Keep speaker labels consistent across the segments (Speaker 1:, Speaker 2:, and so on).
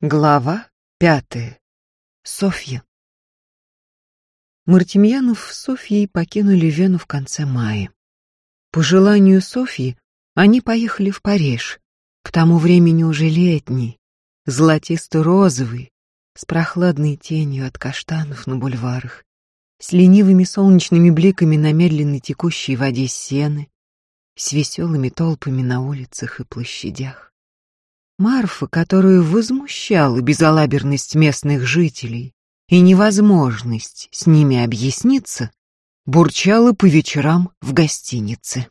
Speaker 1: Глава пятая. Софья. Мартемьянов с Софьей покинули Вену в конце мая. По желанию Софьи они поехали в Париж, к тому времени уже летний, золотисто-розовый, с прохладной тенью от каштанов на бульварах, с ленивыми солнечными бликами на медленно текущей воде сены, с веселыми толпами на улицах и площадях. Марфа, которую возмущала безалаберность местных жителей и невозможность с ними объясниться, бурчала по вечерам в гостинице.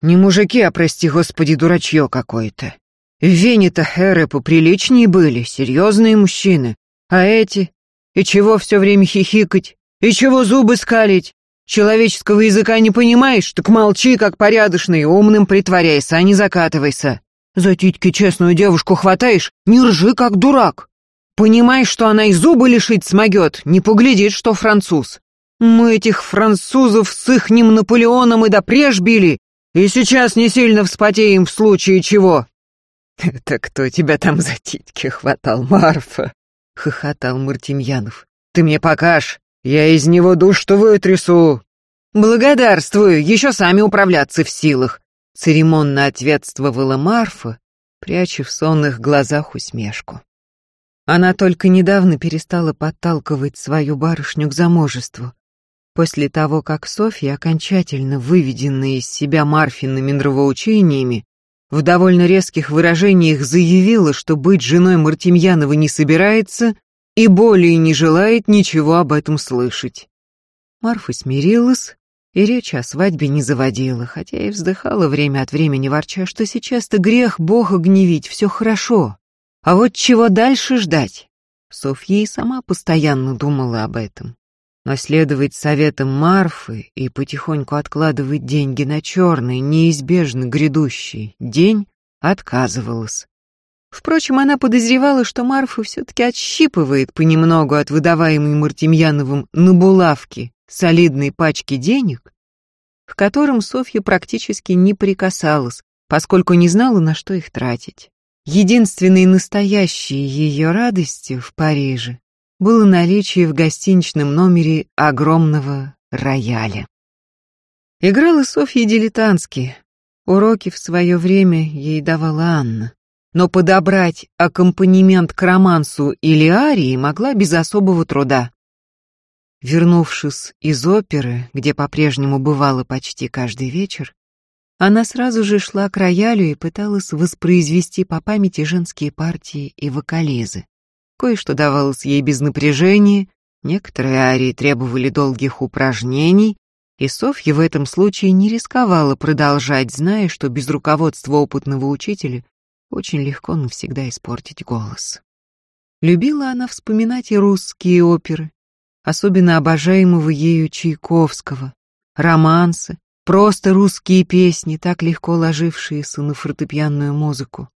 Speaker 1: «Не мужики, а, прости господи, дурачье какое-то. В Вене-то хэры поприличнее были, серьезные мужчины. А эти? И чего все время хихикать? И чего зубы скалить? Человеческого языка не понимаешь? Так молчи, как порядочный, умным притворяйся, а не закатывайся. За титьки честную девушку хватаешь, не ржи, как дурак. Понимаешь, что она и зубы лишить смогет, не поглядит, что француз. Мы этих французов с ихним Наполеоном и допреж били, и сейчас не сильно вспотеем в случае чего. «Это кто тебя там за титьки хватал, Марфа?» — хохотал Мартемьянов. «Ты мне покаж, я из него душ-то вытрясу». «Благодарствую, еще сами управляться в силах церемонно ответствовала Марфа, пряча в сонных глазах усмешку. Она только недавно перестала подталкивать свою барышню к замужеству, после того, как Софья, окончательно выведенная из себя Марфиными нравоучениями, в довольно резких выражениях заявила, что быть женой Мартемьянова не собирается и более не желает ничего об этом слышать. Марфа смирилась и речь о свадьбе не заводила, хотя и вздыхала время от времени, ворча, что сейчас-то грех Бога гневить, все хорошо. А вот чего дальше ждать? Софья и сама постоянно думала об этом. Но следовать советам Марфы и потихоньку откладывать деньги на черный, неизбежно грядущий день отказывалась. Впрочем, она подозревала, что Марфа все-таки отщипывает понемногу от выдаваемой Мартемьяновым на булавки солидной пачки денег, к которым Софья практически не прикасалась, поскольку не знала, на что их тратить. Единственной настоящей ее радостью в Париже было наличие в гостиничном номере огромного рояля. Играла Софья дилетантски. Уроки в свое время ей давала Анна. Но подобрать аккомпанемент к романсу или арии могла без особого труда. Вернувшись из оперы, где по-прежнему бывала почти каждый вечер, она сразу же шла к роялю и пыталась воспроизвести по памяти женские партии и вокализы. Кое-что давалось ей без напряжения, некоторые арии требовали долгих упражнений, и Софья в этом случае не рисковала продолжать, зная, что без руководства опытного учителя очень легко навсегда испортить голос. Любила она вспоминать и русские оперы, особенно обожаемого ею Чайковского, романсы, просто русские песни, так легко ложившиеся на фортепианную музыку.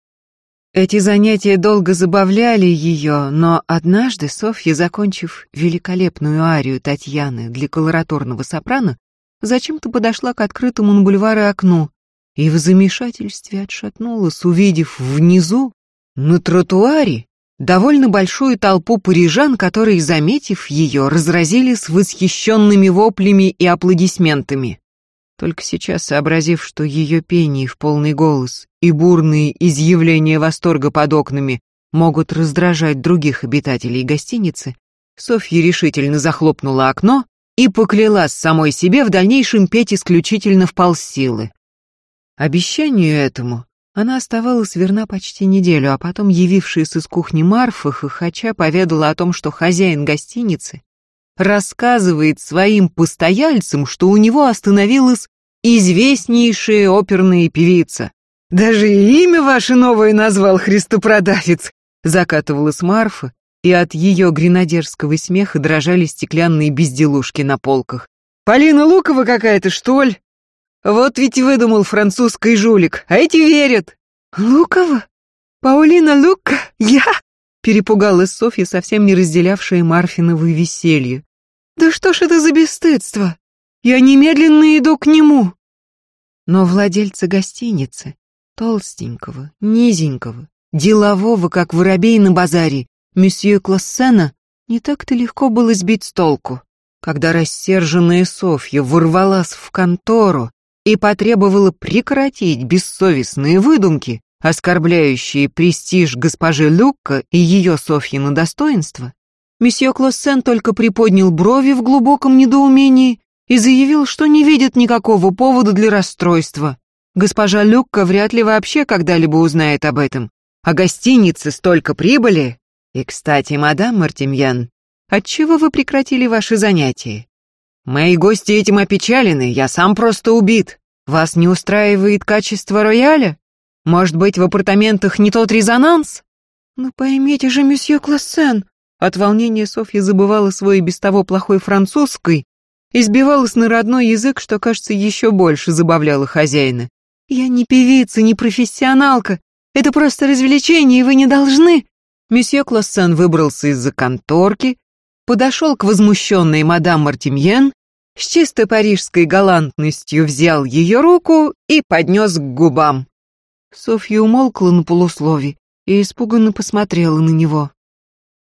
Speaker 1: Эти занятия долго забавляли ее, но однажды Софья, закончив великолепную арию Татьяны для колоратурного сопрано, зачем-то подошла к открытому на бульваре окну и в замешательстве отшатнулась, увидев внизу, на тротуаре, довольно большую толпу парижан, которые, заметив ее, разразились восхищенными воплями и аплодисментами. Только сейчас, сообразив, что ее пение в полный голос и бурные изъявления восторга под окнами могут раздражать других обитателей гостиницы, Софья решительно захлопнула окно и поклялась самой себе в дальнейшем петь исключительно в полсилы. Обещанию этому она оставалась верна почти неделю, а потом, явившись из кухни Марфа, хохоча поведала о том, что хозяин гостиницы рассказывает своим постояльцам, что у него остановилась известнейшая оперная певица. «Даже имя ваше новое назвал Христопродавец», — закатывалась Марфа, и от ее гренадерского смеха дрожали стеклянные безделушки на полках. «Полина Лукова какая-то, что ли?» Вот ведь выдумал французский жулик, а эти верят. Лукова? Паулина Лука? Я? Перепугалась Софья, совсем не разделявшая Марфиновы веселье. Да что ж это за бесстыдство? Я немедленно иду к нему. Но владельца гостиницы, толстенького, низенького, делового, как воробей на базаре, месье Классена, не так-то легко было сбить с толку. Когда рассерженная Софья ворвалась в контору и потребовала прекратить бессовестные выдумки, оскорбляющие престиж госпожи Люкка и ее Софьина достоинство, месье Клоссен только приподнял брови в глубоком недоумении и заявил, что не видит никакого повода для расстройства. Госпожа Люкка вряд ли вообще когда-либо узнает об этом. А гостинице столько прибыли. И, кстати, мадам Мартемьян, отчего вы прекратили ваши занятия? Мои гости этим опечалены, я сам просто убит. Вас не устраивает качество рояля? Может быть, в апартаментах не тот резонанс? Ну поймите же, месье Классен. От волнения Софья забывала свой без того плохой французской и сбивалась на родной язык, что, кажется, еще больше забавляло хозяина. «Я не певица, не профессионалка. Это просто развлечение, и вы не должны...» Месье Классен выбрался из-за конторки, подошел к возмущенной мадам Мартемьен, с чистой парижской галантностью взял ее руку и поднес к губам. Софья умолкла на полуслове и испуганно посмотрела на него.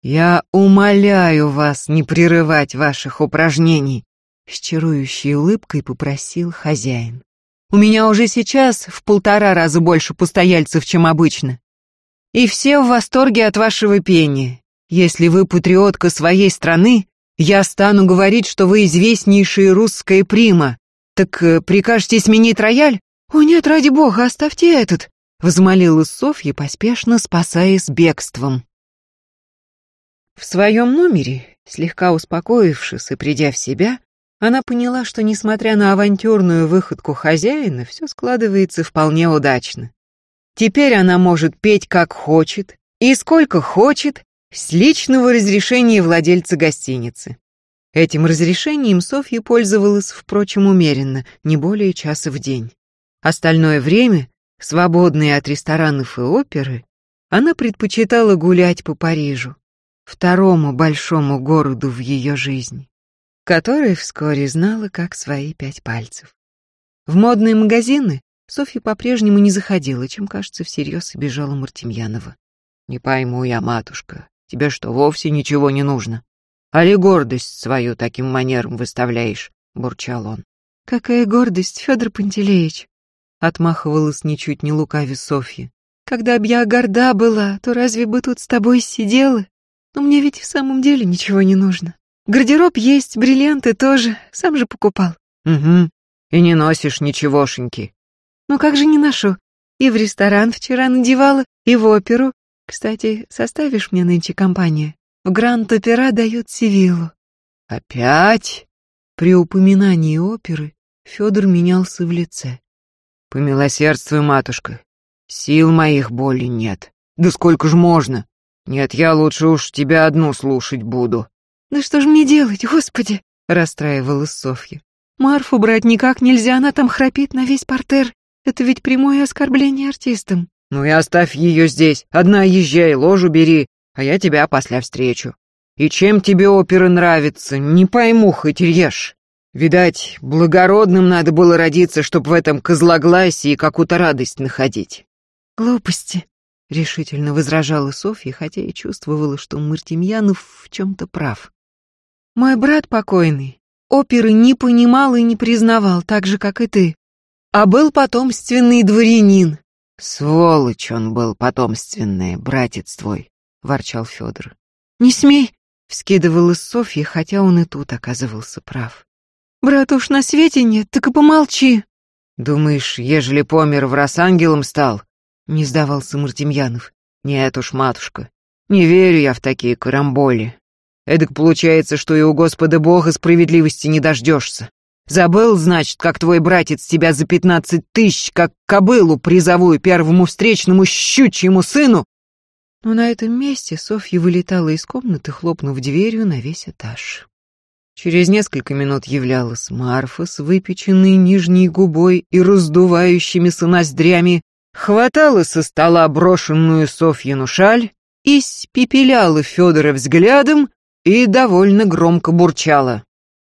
Speaker 1: «Я умоляю вас не прерывать ваших упражнений», — с чарующей улыбкой попросил хозяин. «У меня уже сейчас в полтора раза больше постояльцев, чем обычно. И все в восторге от вашего пения. Если вы патриотка своей страны, я стану говорить, что вы известнейшая русская прима. Так э, прикажете сменить рояль? О нет, ради бога, оставьте этот, взмолилась Софья, поспешно спасаясь бегством. В своем номере, слегка успокоившись и придя в себя, она поняла, что, несмотря на авантюрную выходку хозяина, все складывается вполне удачно. Теперь она может петь как хочет и сколько хочет с личного разрешения владельца гостиницы. Этим разрешением Софья пользовалась, впрочем, умеренно, не более часа в день. Остальное время, свободное от ресторанов и оперы, она предпочитала гулять по Парижу, второму большому городу в ее жизни, который вскоре знала как свои пять пальцев. В модные магазины Софья по-прежнему не заходила, чем, кажется, всерьез обижала Мартемьянова. «Не пойму я, матушка, тебе что, вовсе ничего не нужно? Али гордость свою таким манером выставляешь?» — бурчал он. «Какая гордость, Федор Пантелеич!» — отмахивалась ничуть не лукави Софья. «Когда б я горда была, то разве бы тут с тобой сидела? Но мне ведь в самом деле ничего не нужно. Гардероб есть, бриллианты тоже, сам же покупал». «Угу, и не носишь ничегошеньки», ну как же не ношу? И в ресторан вчера надевала, и в оперу. Кстати, составишь мне нынче компанию? В Гранд-Опера дают Севиллу. Опять? При упоминании оперы Федор менялся в лице. Помилосердствуй, матушка. Сил моих боли нет. Да сколько ж можно? Нет, я лучше уж тебя одну слушать буду. Да что ж мне делать, господи? Расстраивалась Софья. Марфу брать никак нельзя, она там храпит на весь портер. Это ведь прямое оскорбление артистам. Ну и оставь ее здесь. Одна езжай, ложу бери, а я тебя после встречу. И чем тебе оперы нравятся, не пойму, хоть режь. Видать, благородным надо было родиться, чтоб в этом козлогласии какую-то радость находить. Глупости, решительно возражала Софья, хотя и чувствовала, что Мартемьянов в чем-то прав. Мой брат покойный оперы не понимал и не признавал, так же, как и ты а был потомственный дворянин. Сволочь он был потомственный, братец твой, ворчал Федор. Не смей, вскидывалась Софья, хотя он и тут оказывался прав. Брат уж на свете нет, так и помолчи. Думаешь, ежели помер, в раз ангелом стал? Не сдавался Мартемьянов. Нет уж, матушка, не верю я в такие карамболи. Эдак получается, что и у Господа Бога справедливости не дождешься. Забыл, значит, как твой братец тебя за пятнадцать тысяч, как кобылу призовую первому встречному щучьему сыну?» Но на этом месте Софья вылетала из комнаты, хлопнув дверью на весь этаж. Через несколько минут являлась Марфа с выпеченной нижней губой и раздувающимися ноздрями, хватала со стола брошенную Софьину шаль, испепеляла Федора взглядом и довольно громко бурчала.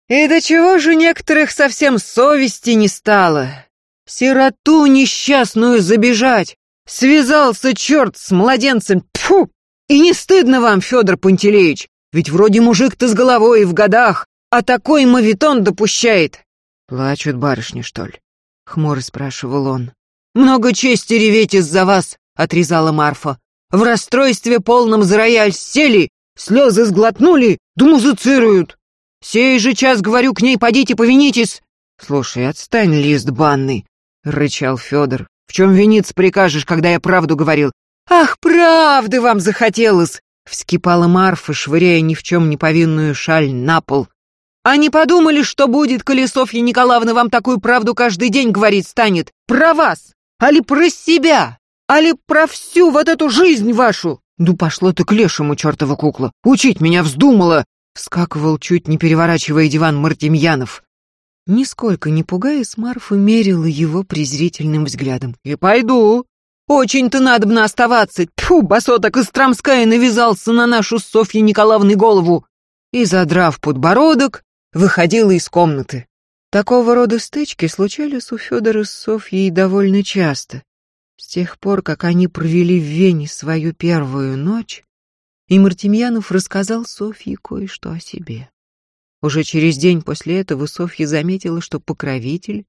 Speaker 1: И до чего же некоторых совсем совести не стало? Сироту несчастную забежать, Связался черт с младенцем, Тьфу! И не стыдно вам, Федор Пантелеич, ведь вроде мужик-то с головой и в годах, а такой мавитон допущает. Плачут барышни, что ли? Хмуро спрашивал он. Много чести реветь из-за вас, отрезала Марфа. В расстройстве полном за рояль сели, слезы сглотнули, да музыцируют. Сей же час говорю к ней, подите повинитесь. Слушай, отстань, лист банный, рычал Федор. В чем виниться прикажешь, когда я правду говорил? Ах, правды вам захотелось! Вскипала Марфа, швыряя ни в чем не повинную шаль на пол. А не подумали, что будет, коли Софья Николаевна вам такую правду каждый день говорить станет? Про вас? Али про себя? Али про всю вот эту жизнь вашу? Ну пошло ты к лешему, чертова кукла. Учить меня вздумала. Вскакивал, чуть не переворачивая диван Мартемьянов. Нисколько не пугаясь, Марфа мерила его презрительным взглядом. «И пойду. Очень-то надобно оставаться. Тьфу, босоток Истрамская навязался на нашу Софью Николаевну голову!» И, задрав подбородок, выходила из комнаты. Такого рода стычки случались у Федора с Софьей довольно часто. С тех пор, как они провели в Вене свою первую ночь, и Мартемьянов рассказал Софье кое-что о себе. Уже через день после этого Софья заметила, что покровитель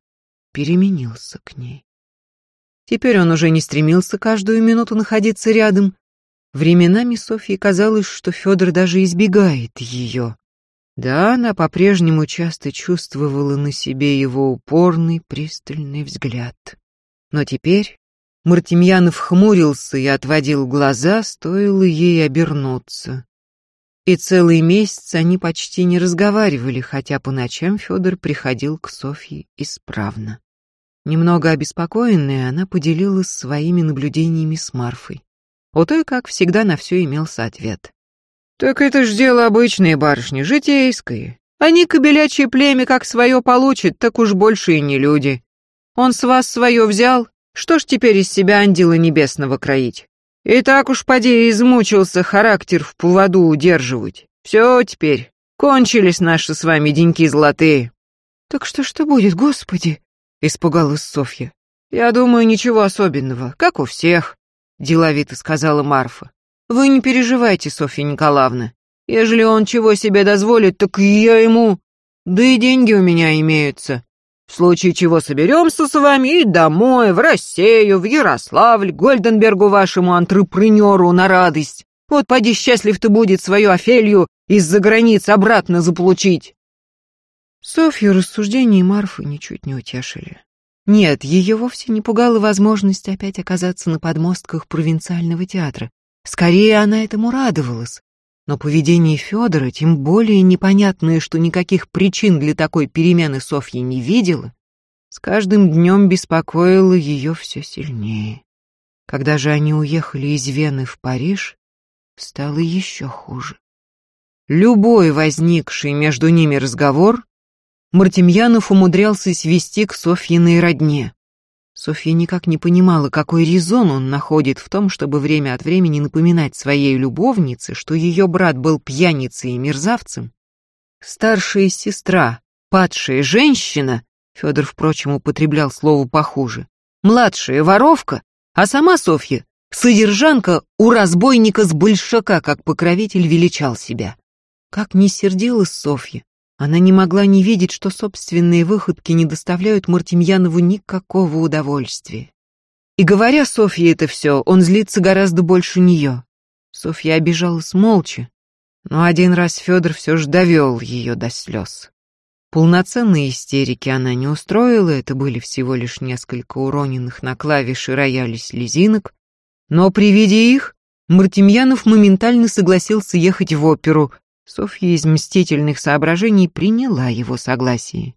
Speaker 1: переменился к ней. Теперь он уже не стремился каждую минуту находиться рядом. Временами Софье казалось, что Федор даже избегает ее. Да, она по-прежнему часто чувствовала на себе его упорный, пристальный взгляд. Но теперь Мартемьянов хмурился и отводил глаза, стоило ей обернуться. И целый месяц они почти не разговаривали, хотя по ночам Федор приходил к Софье исправно. Немного обеспокоенная, она поделилась своими наблюдениями с Марфой. У той, как всегда, на все имелся ответ. «Так это ж дело обычное, барышни, житейское. Они кобелячье племя как свое получат, так уж больше и не люди. Он с вас свое взял, что ж теперь из себя ангела небесного кроить? И так уж поди измучился характер в поводу удерживать. Все теперь, кончились наши с вами деньки золотые. Так что что будет, господи? Испугалась Софья. Я думаю, ничего особенного, как у всех, деловито сказала Марфа. Вы не переживайте, Софья Николаевна. Ежели он чего себе дозволит, так я ему... Да и деньги у меня имеются. В случае чего соберемся с вами и домой, в Россию, в Ярославль, Гольденбергу вашему антрепренеру на радость. Вот поди счастлив ты будет свою Офелью из-за границ обратно заполучить. Софью рассуждения Марфы ничуть не утешили. Нет, ее вовсе не пугала возможность опять оказаться на подмостках провинциального театра. Скорее, она этому радовалась. Но поведение Федора, тем более непонятное, что никаких причин для такой перемены Софья не видела, с каждым днем беспокоило ее все сильнее. Когда же они уехали из Вены в Париж, стало еще хуже. Любой возникший между ними разговор Мартемьянов умудрялся свести к Софьиной родне. Софья никак не понимала, какой резон он находит в том, чтобы время от времени напоминать своей любовнице, что ее брат был пьяницей и мерзавцем. Старшая сестра, падшая женщина, Федор, впрочем, употреблял слово похуже, младшая воровка, а сама Софья — содержанка у разбойника с большака, как покровитель величал себя. Как не сердилась Софья, она не могла не видеть, что собственные выходки не доставляют Мартемьянову никакого удовольствия. И говоря Софье это все, он злится гораздо больше нее. Софья обижалась молча, но один раз Федор все же довел ее до слез. Полноценные истерики она не устроила, это были всего лишь несколько уроненных на клавиши рояля слезинок, но при виде их Мартемьянов моментально согласился ехать в оперу, Софья из мстительных соображений приняла его согласие.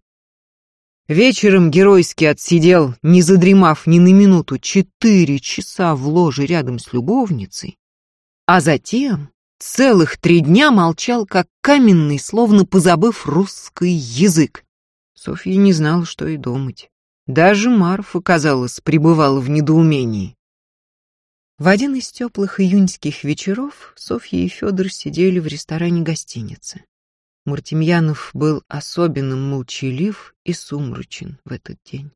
Speaker 1: Вечером геройски отсидел, не задремав ни на минуту, четыре часа в ложе рядом с любовницей, а затем целых три дня молчал, как каменный, словно позабыв русский язык. Софья не знала, что и думать. Даже Марфа, казалось, пребывала в недоумении. В один из теплых июньских вечеров Софья и Федор сидели в ресторане гостиницы. Мартемьянов был особенно молчалив и сумрачен в этот день.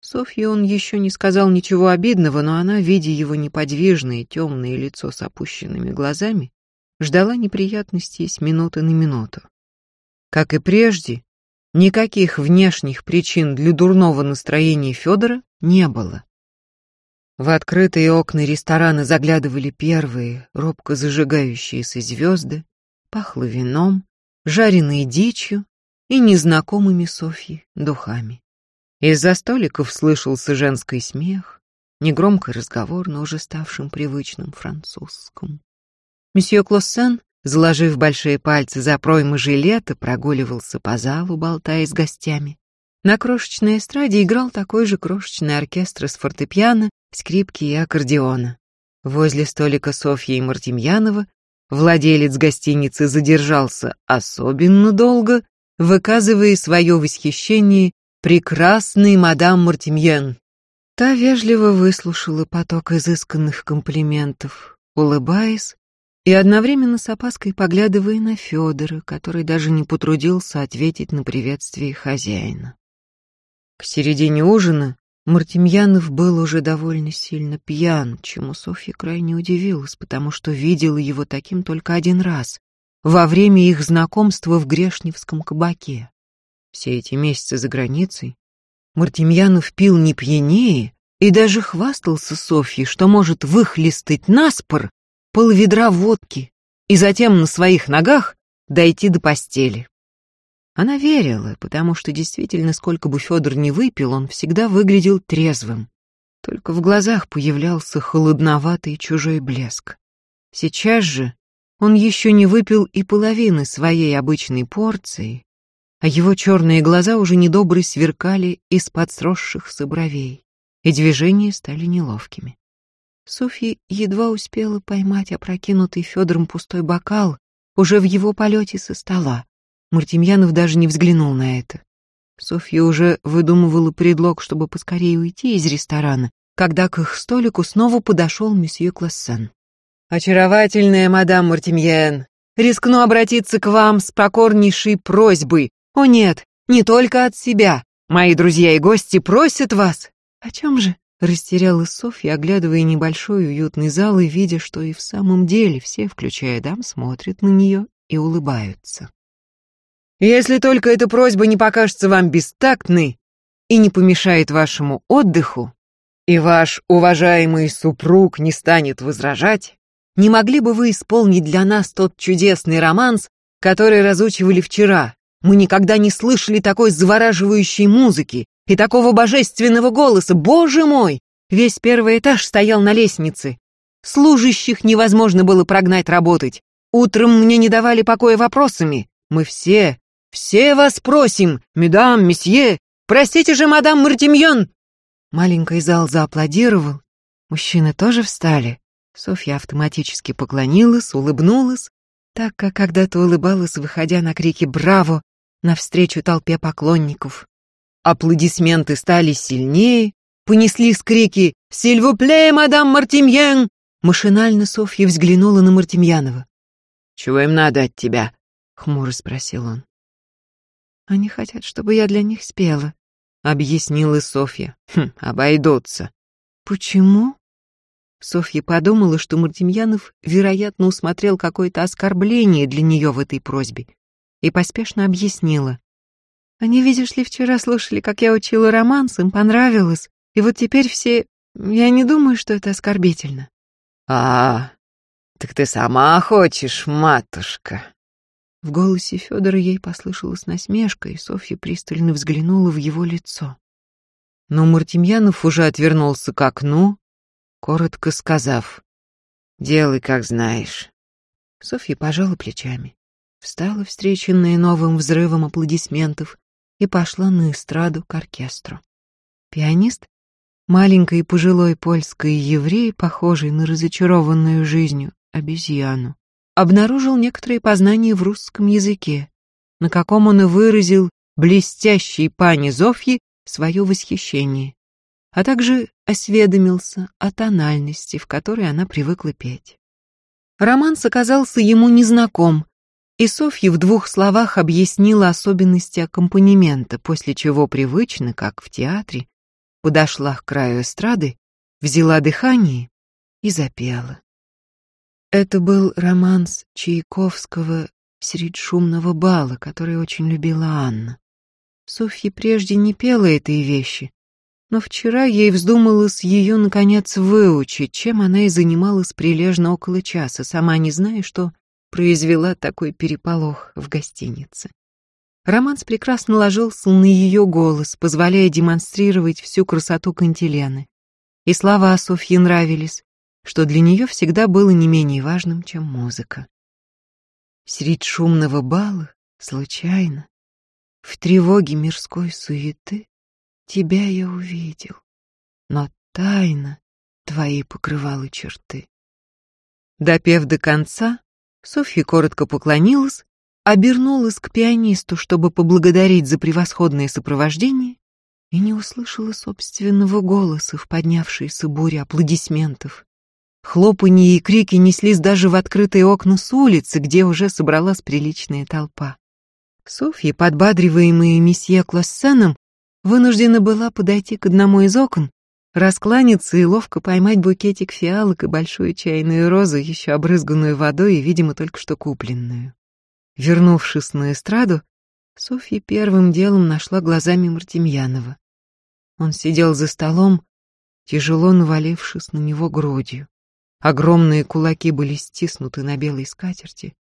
Speaker 1: Софье он еще не сказал ничего обидного, но она, видя его неподвижное темное лицо с опущенными глазами, ждала неприятностей с минуты на минуту. Как и прежде, никаких внешних причин для дурного настроения Федора не было. В открытые окна ресторана заглядывали первые, робко зажигающиеся звезды, пахло вином, жареной дичью и незнакомыми Софьи духами. Из-за столиков слышался женский смех, негромкий разговор на уже ставшем привычном французском. Месье Клоссен, заложив большие пальцы за проймы жилета, прогуливался по залу, болтая с гостями. На крошечной эстраде играл такой же крошечный оркестр с фортепиано, скрипки и аккордеона. Возле столика Софьи и Мартемьянова владелец гостиницы задержался особенно долго, выказывая свое восхищение прекрасный мадам Мартемьен. Та вежливо выслушала поток изысканных комплиментов, улыбаясь и одновременно с опаской поглядывая на Федора, который даже не потрудился ответить на приветствие хозяина. К середине ужина Мартемьянов был уже довольно сильно пьян, чему Софья крайне удивилась, потому что видела его таким только один раз, во время их знакомства в Грешневском кабаке. Все эти месяцы за границей Мартемьянов пил не пьянее и даже хвастался Софье, что может выхлестать наспор полведра водки и затем на своих ногах дойти до постели. Она верила, потому что действительно, сколько бы Федор ни выпил, он всегда выглядел трезвым. Только в глазах появлялся холодноватый чужой блеск. Сейчас же он еще не выпил и половины своей обычной порции, а его черные глаза уже недобро сверкали из-под сросшихся бровей, и движения стали неловкими. Софья едва успела поймать опрокинутый Федором пустой бокал уже в его полете со стола. Мартемьянов даже не взглянул на это. Софья уже выдумывала предлог, чтобы поскорее уйти из ресторана, когда к их столику снова подошел месье Классен. «Очаровательная мадам Мартемьен, рискну обратиться к вам с покорнейшей просьбой о нет, не только от себя. Мои друзья и гости просят вас. О чем же? Растерялась Софья, оглядывая небольшой уютный зал и видя, что и в самом деле все, включая дам, смотрят на нее и улыбаются. Если только эта просьба не покажется вам бестактной и не помешает вашему отдыху, и ваш уважаемый супруг не станет возражать, не могли бы вы исполнить для нас тот чудесный романс, который разучивали вчера, мы никогда не слышали такой завораживающей музыки и такого божественного голоса. Боже мой! Весь первый этаж стоял на лестнице. Служащих невозможно было прогнать работать. Утром мне не давали покоя вопросами. Мы все, все вас просим, медам, месье, простите же, мадам Мартемьон!» Маленький зал зааплодировал. Мужчины тоже встали. Софья автоматически поклонилась, улыбнулась, так как когда-то улыбалась, выходя на крики «Браво!» навстречу толпе поклонников. Аплодисменты стали сильнее, понеслись крики «Сильвупле, мадам Мартемьен!» Машинально Софья взглянула на Мартемьянова. «Чего им надо от тебя?» — хмуро спросил он. «Они хотят, чтобы я для них спела», — объяснила Софья. «Хм, обойдутся». «Почему?» Софья подумала, что Мартемьянов, вероятно, усмотрел какое-то оскорбление для нее в этой просьбе и поспешно объяснила. «Они, видишь ли, вчера слушали, как я учила романс, им понравилось, и вот теперь все... Я не думаю, что это оскорбительно».
Speaker 2: «А, так ты сама хочешь, матушка?»
Speaker 1: В голосе Федора ей послышалась насмешка, и Софья пристально взглянула в его лицо. Но Мартемьянов уже отвернулся к окну, коротко сказав «Делай, как знаешь». Софья пожала плечами встала, встреченная новым взрывом аплодисментов, и пошла на эстраду к оркестру. Пианист, маленький пожилой польский еврей, похожий на разочарованную жизнью обезьяну, обнаружил некоторые познания в русском языке, на каком он и выразил блестящей пани Зофьи свое восхищение, а также осведомился о тональности, в которой она привыкла петь. Романс оказался ему незнаком, и Софья в двух словах объяснила особенности аккомпанемента, после чего привычно, как в театре, подошла к краю эстрады, взяла дыхание и запела. Это был романс Чайковского «Средь шумного бала», который очень любила Анна. Софья прежде не пела этой вещи, но вчера ей вздумалось ее, наконец, выучить, чем она и занималась прилежно около часа, сама не зная, что произвела такой переполох в гостинице. Романс прекрасно ложился на ее голос, позволяя демонстрировать всю красоту Кантилены. И слова Софье нравились, что для нее всегда было не менее важным, чем музыка. Средь шумного бала, случайно, в тревоге мирской суеты, тебя я увидел, но тайна твои покрывала черты. Допев до конца, Софья коротко поклонилась обернулась к пианисту, чтобы поблагодарить за превосходное сопровождение, и не услышала собственного голоса в поднявшейся буре аплодисментов. Хлопанье и крики неслись даже в открытые окна с улицы, где уже собралась приличная толпа. Софья, подбадриваемая месье Классеном, вынуждена была подойти к одному из окон, раскланяться и ловко поймать букетик фиалок и большую чайную розу, еще обрызганную водой и, видимо, только что купленную. Вернувшись на эстраду, Софья первым делом нашла глазами Мартемьянова. Он сидел за столом, тяжело навалившись на него грудью. Огромные кулаки были стиснуты на белой скатерти.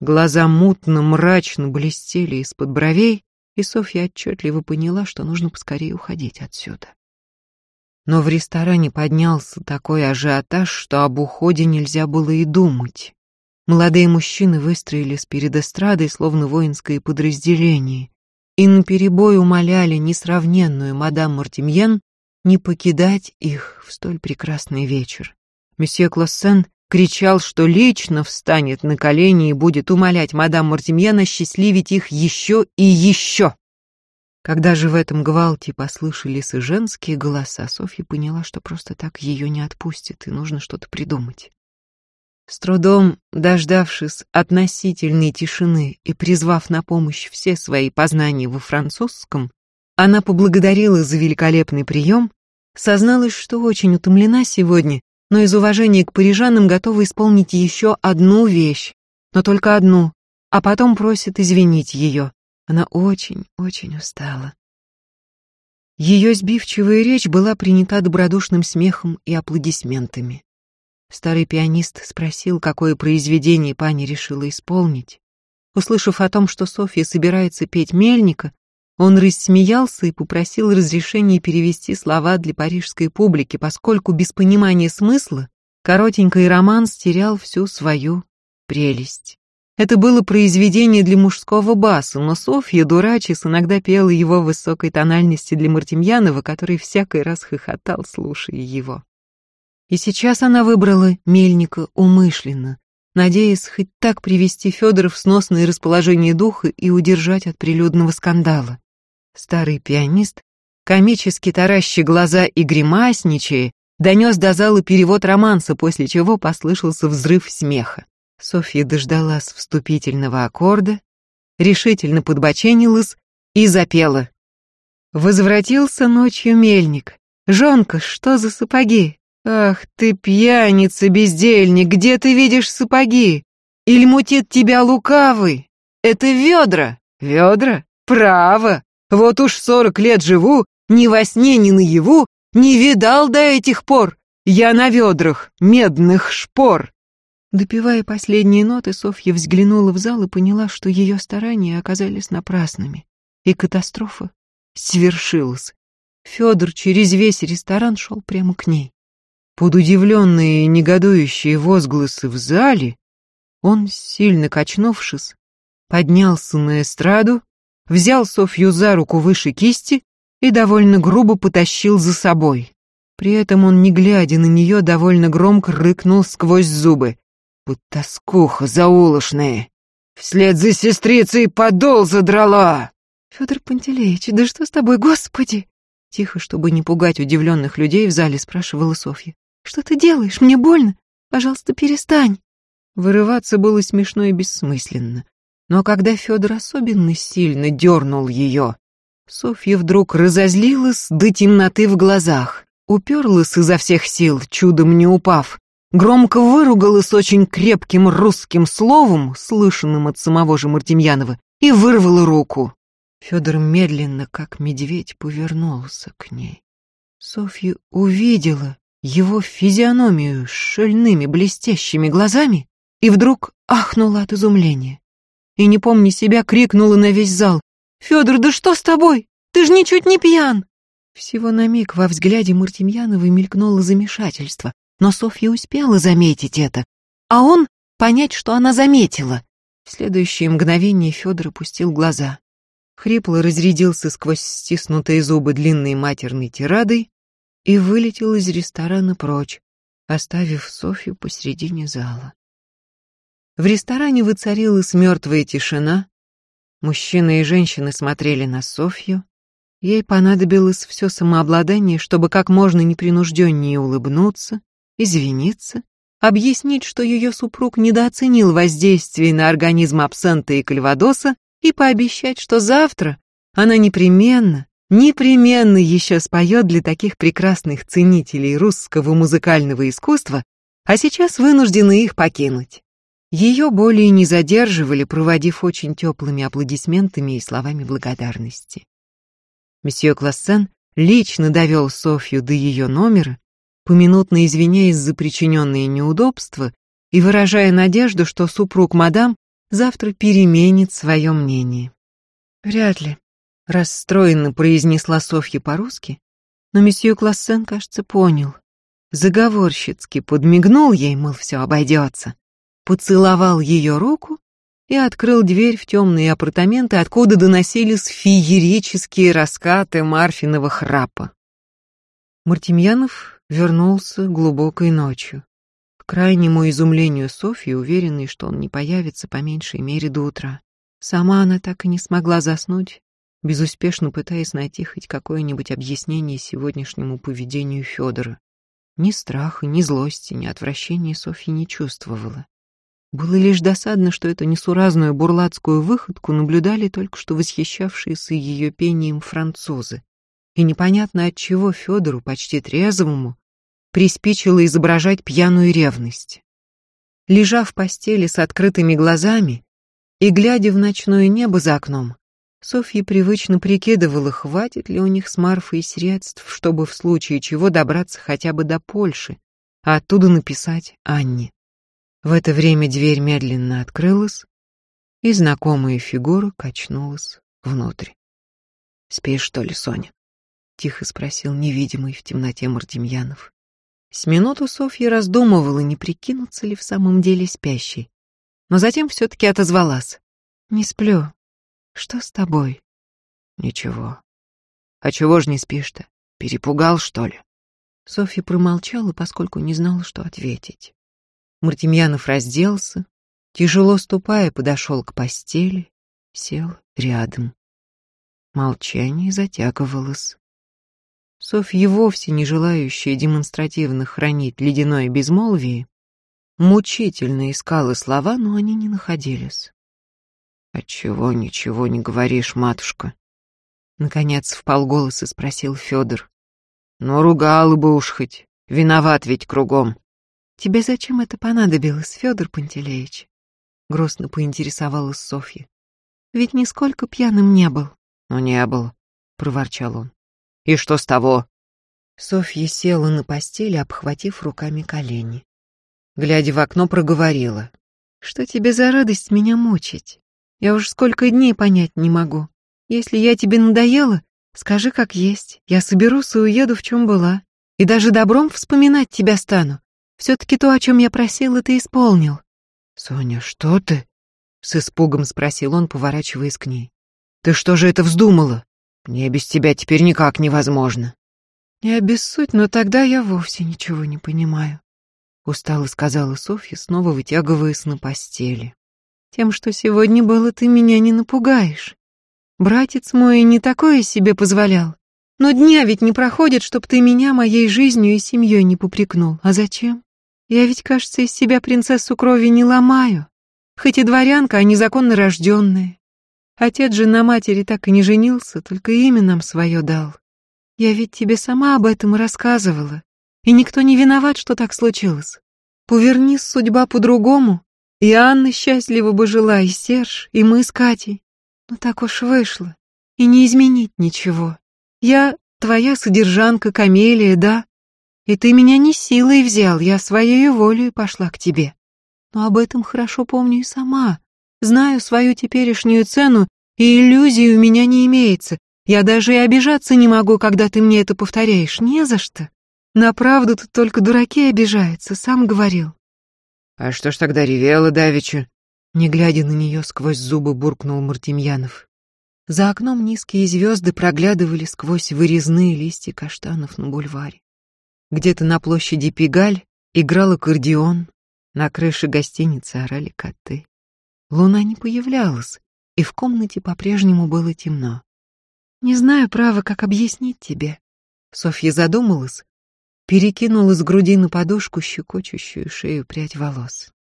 Speaker 1: Глаза мутно, мрачно блестели из-под бровей, и Софья отчетливо поняла, что нужно поскорее уходить отсюда. Но в ресторане поднялся такой ажиотаж, что об уходе нельзя было и думать. Молодые мужчины выстроились перед эстрадой, словно воинское подразделение, и наперебой умоляли несравненную мадам Мартемьен не покидать их в столь прекрасный вечер. Месье Клоссен кричал, что лично встанет на колени и будет умолять мадам Мартемьен осчастливить их еще и еще. Когда же в этом гвалте послышались и женские голоса, Софья поняла, что просто так ее не отпустят, и нужно что-то придумать. С трудом дождавшись относительной тишины и призвав на помощь все свои познания во французском, она поблагодарила за великолепный прием, созналась, что очень утомлена сегодня, но из уважения к парижанам готова исполнить еще одну вещь, но только одну, а потом просит извинить ее. Она очень-очень устала. Ее сбивчивая речь была принята добродушным смехом и аплодисментами. Старый пианист спросил, какое произведение пани решила исполнить. Услышав о том, что Софья собирается петь Мельника, он рассмеялся и попросил разрешения перевести слова для парижской публики, поскольку без понимания смысла коротенький роман стерял всю свою прелесть. Это было произведение для мужского баса, но Софья, дурачись, иногда пела его в высокой тональности для Мартемьянова, который всякий раз хохотал, слушая его. И сейчас она выбрала мельника умышленно, надеясь хоть так привести Федора в сносное расположение духа и удержать от прилюдного скандала. Старый пианист, комически таращи глаза и гримасничая, донес до зала перевод романса, после чего послышался взрыв смеха. Софья дождалась вступительного аккорда, решительно подбоченилась и запела. Возвратился ночью мельник. «Жонка, что за сапоги? «Ах ты, пьяница, бездельник, где ты видишь сапоги? Или мутит тебя лукавый? Это ведра, ведра? Право! Вот уж сорок лет живу, ни во сне, ни наяву, не видал до этих пор. Я на ведрах, медных шпор». Допивая последние ноты, Софья взглянула в зал и поняла, что ее старания оказались напрасными, и катастрофа свершилась. Федор через весь ресторан шел прямо к ней. Под удивленные и негодующие возгласы в зале он, сильно качнувшись, поднялся на эстраду, взял Софью за руку выше кисти и довольно грубо потащил за собой. При этом он, не глядя на нее, довольно громко рыкнул сквозь зубы. «Вот тоскуха заулошная! Вслед за сестрицей подол задрала!» «Федор Пантелеич, да что с тобой, господи!» Тихо, чтобы не пугать удивленных людей, в зале спрашивала Софья. Что ты делаешь? Мне больно. Пожалуйста, перестань. Вырываться было смешно и бессмысленно. Но когда Федор особенно сильно дернул ее, Софья вдруг разозлилась до темноты в глазах, уперлась изо всех сил, чудом не упав, громко выругалась очень крепким русским словом, слышанным от самого же Мартемьянова, и вырвала руку. Федор медленно, как медведь, повернулся к ней. Софья увидела его физиономию с шальными блестящими глазами и вдруг ахнула от изумления. И, не помня себя, крикнула на весь зал. «Федор, да что с тобой? Ты же ничуть не пьян!» Всего на миг во взгляде Мартемьянова мелькнуло замешательство, но Софья успела заметить это, а он понять, что она заметила. В следующее мгновение Федор опустил глаза. Хрипло разрядился сквозь стиснутые зубы длинной матерной тирадой и вылетел из ресторана прочь, оставив Софью посредине зала. В ресторане воцарилась мертвая тишина. Мужчины и женщины смотрели на Софью. Ей понадобилось все самообладание, чтобы как можно непринужденнее улыбнуться, извиниться, объяснить, что ее супруг недооценил воздействие на организм абсента и кальвадоса и пообещать, что завтра она непременно, непременно еще споет для таких прекрасных ценителей русского музыкального искусства, а сейчас вынуждены их покинуть. Ее более не задерживали, проводив очень теплыми аплодисментами и словами благодарности. Месье Классен лично довел Софью до ее номера, поминутно извиняясь за причиненные неудобства и выражая надежду, что супруг мадам завтра переменит свое мнение. Вряд ли, расстроенно произнесла Софья по-русски, но месье Классен, кажется, понял. Заговорщицки подмигнул ей, мол, все обойдется, поцеловал ее руку и открыл дверь в темные апартаменты, откуда доносились феерические раскаты Марфиного храпа. Мартемьянов вернулся глубокой ночью. К крайнему изумлению Софьи, уверенной, что он не появится по меньшей мере до утра. Сама она так и не смогла заснуть, безуспешно пытаясь найти хоть какое-нибудь объяснение сегодняшнему поведению Федора. Ни страха, ни злости, ни отвращения Софья не чувствовала. Было лишь досадно, что эту несуразную бурлацкую выходку наблюдали только что восхищавшиеся ее пением французы. И непонятно от чего Федору, почти трезвому, приспичило изображать пьяную ревность. Лежа в постели с открытыми глазами и глядя в ночное небо за окном, Софья привычно прикидывала, хватит ли у них с Марфой средств, чтобы в случае чего добраться хотя бы до Польши, а оттуда написать Анне. В это время дверь медленно открылась, и знакомая фигура качнулась внутрь. «Спишь, что ли, Соня?» — тихо спросил невидимый в темноте Мартемьянов. С минуту Софья раздумывала, не прикинуться ли в самом деле спящей. Но затем все-таки отозвалась. «Не сплю. Что с тобой?» «Ничего. А чего ж не спишь-то? Перепугал, что ли?» Софья промолчала, поскольку не знала, что ответить. Мартемьянов разделся, тяжело ступая, подошел к постели, сел рядом. Молчание затягивалось. Софья, вовсе не желающая демонстративно хранить ледяное безмолвие, мучительно искала слова, но они не находились. «Отчего ничего не говоришь, матушка?» Наконец вполголоса спросил Федор. «Ну, ругала бы уж хоть, виноват ведь кругом». «Тебе зачем это понадобилось, Федор Пантелеич?» Грустно поинтересовалась Софья. «Ведь нисколько пьяным не был». «Ну, не был», — проворчал он. И что с того? Софья села на постели, обхватив руками колени. Глядя в окно, проговорила. Что тебе за радость меня мучить? Я уж сколько дней понять не могу. Если я тебе надоела, скажи как есть. Я соберусь и уеду, в чем была. И даже добром вспоминать тебя стану. Все-таки то, о чем я просила, ты исполнил. Соня, что ты? С испугом спросил он, поворачиваясь к ней. Ты что же это вздумала? Мне без тебя теперь никак невозможно. Не обессудь, но тогда я вовсе ничего не понимаю. Устало сказала Софья, снова вытягиваясь на постели. Тем, что сегодня было, ты меня не напугаешь. Братец мой не такое себе позволял. Но дня ведь не проходит, чтоб ты меня моей жизнью и семьей не попрекнул. А зачем? Я ведь, кажется, из себя принцессу крови не ломаю. Хоть и дворянка, а незаконно рожденная. Отец же на матери так и не женился, только имя нам свое дал. Я ведь тебе сама об этом и рассказывала. И никто не виноват, что так случилось. Повернись судьба по-другому, и Анна счастлива бы жила, и Серж, и мы с Катей. Но так уж вышло, и не изменить ничего. Я твоя содержанка Камелия, да? И ты меня не силой взял, я своей волей пошла к тебе. Но об этом хорошо помню и сама. Знаю свою теперешнюю цену, и иллюзий у меня не имеется. Я даже и обижаться не могу, когда ты мне это повторяешь. Не за что. На правду тут только дураки обижаются, сам говорил.
Speaker 2: А что ж тогда ревела давеча?
Speaker 1: Не глядя на нее, сквозь зубы буркнул Мартемьянов. За окном низкие звезды проглядывали сквозь вырезные листья каштанов на бульваре. Где-то на площади Пигаль играл аккордеон, на крыше гостиницы орали коты. Луна не появлялась, и в комнате по-прежнему было темно. «Не знаю, право, как объяснить тебе». Софья задумалась, перекинула с груди на подушку щекочущую шею прядь волос.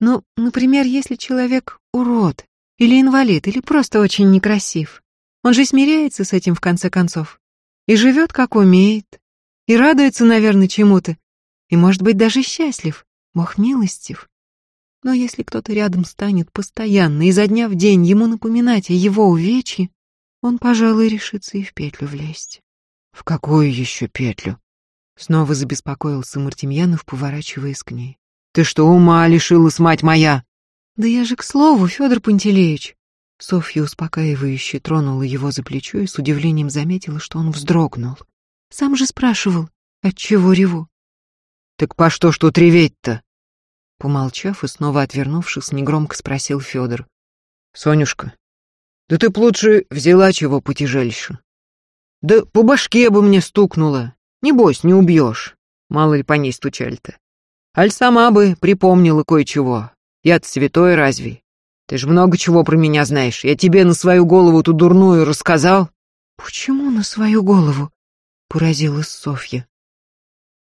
Speaker 1: Ну, например, если человек урод, или инвалид, или просто очень некрасив, он же смиряется с этим в конце концов и живет как умеет, и радуется, наверное, чему-то, и, может быть, даже счастлив, Бог милостив. Но если кто-то рядом станет постоянно, изо дня в день ему напоминать о его увечье, он, пожалуй, решится и в петлю влезть.
Speaker 2: В какую еще петлю?
Speaker 1: Снова забеспокоился Мартемьянов, поворачиваясь к ней.
Speaker 2: «Ты что, ума лишилась, мать моя?»
Speaker 1: «Да я же к слову, Федор Пантелеич!» Софья успокаивающе тронула его за плечо и с удивлением заметила, что он вздрогнул. «Сам же спрашивал, отчего реву?»
Speaker 2: «Так по что ж тут реветь-то?»
Speaker 1: Помолчав и снова отвернувшись, негромко спросил Федор.
Speaker 2: «Сонюшка, да ты б лучше взяла чего потяжельше. Да по башке бы мне стукнуло, Небось, не убьешь. Мало ли по ней стучали-то. Аль сама бы припомнила кое-чего. Я-то святой разве? Ты ж много чего про меня знаешь. Я тебе на свою голову ту дурную рассказал.
Speaker 1: Почему на свою голову? Поразилась Софья.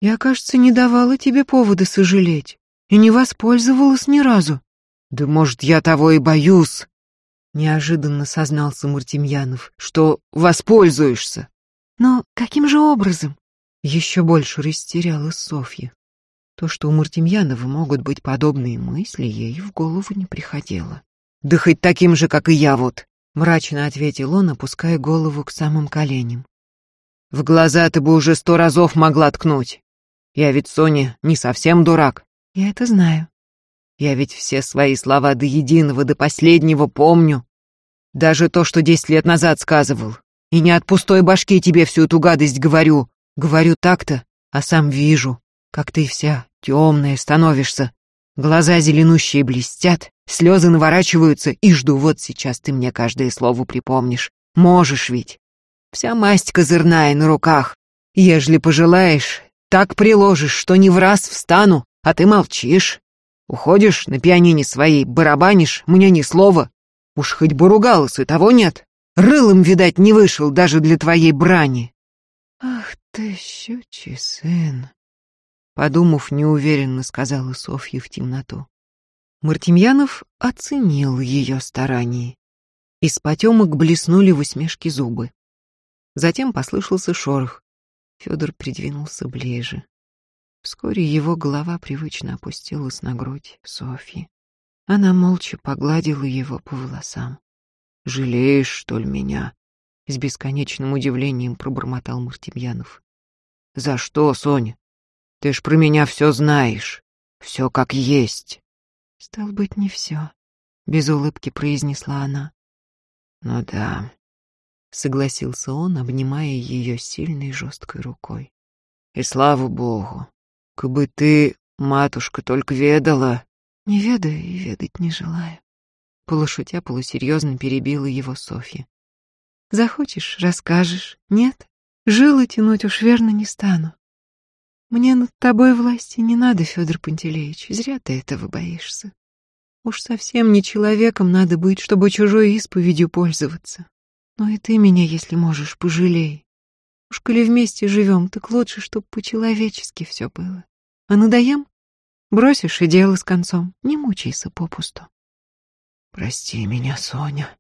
Speaker 1: Я, кажется, не давала тебе повода сожалеть и не воспользовалась ни разу.
Speaker 2: Да может, я того и боюсь,
Speaker 1: неожиданно сознался Мартемьянов,
Speaker 2: что воспользуешься.
Speaker 1: Но каким же образом? Еще больше растерялась Софья. То, что у Мартемьянова могут быть подобные мысли, ей в голову не приходило.
Speaker 2: «Да хоть таким же, как и я вот», —
Speaker 1: мрачно ответил он, опуская голову к самым коленям.
Speaker 2: «В глаза ты бы уже сто разов могла ткнуть. Я ведь, Соня, не совсем дурак».
Speaker 1: «Я это знаю».
Speaker 2: «Я ведь все свои слова до единого, до последнего помню. Даже то, что десять лет назад сказывал. И не от пустой башки тебе всю эту гадость говорю, Говорю так-то, а сам вижу, как ты вся темная становишься. Глаза зеленущие блестят, слезы наворачиваются, и жду, вот сейчас ты мне каждое слово припомнишь. Можешь ведь. Вся масть козырная на руках. Ежели пожелаешь, так приложишь, что не в раз встану, а ты молчишь. Уходишь на пианине своей, барабанишь, мне ни слова. Уж хоть бы ругалась, и того нет. Рылом, видать, не вышел даже для твоей брани.
Speaker 1: «Ах ты, щучий сын!» Подумав, неуверенно сказала Софья в темноту. Мартемьянов оценил ее старания. Из потемок блеснули в усмешке зубы. Затем послышался шорох. Федор придвинулся ближе. Вскоре его голова привычно опустилась на грудь Софьи. Она молча погладила его по волосам.
Speaker 2: «Жалеешь, что ли, меня?»
Speaker 1: С бесконечным удивлением пробормотал Мартемьянов.
Speaker 2: «За что, Соня? Ты ж про меня все знаешь. Все как есть».
Speaker 1: «Стал быть, не все», — без улыбки произнесла она.
Speaker 2: «Ну да», — согласился он, обнимая ее сильной жесткой рукой. «И слава богу, как бы ты, матушка, только ведала...»
Speaker 1: «Не ведаю и ведать не желаю», — полушутя полусерьезно перебила его Софья. Захочешь — расскажешь. Нет, жилы тянуть уж верно не стану. Мне над тобой власти не надо, Федор Пантелеич, зря ты этого боишься. Уж совсем не человеком надо быть, чтобы чужой исповедью пользоваться. Но и ты меня, если можешь, пожалей. Уж коли вместе живем, так лучше, чтоб по-человечески все было. А надоем? Бросишь и дело с концом. Не мучайся попусту.
Speaker 2: Прости меня, Соня,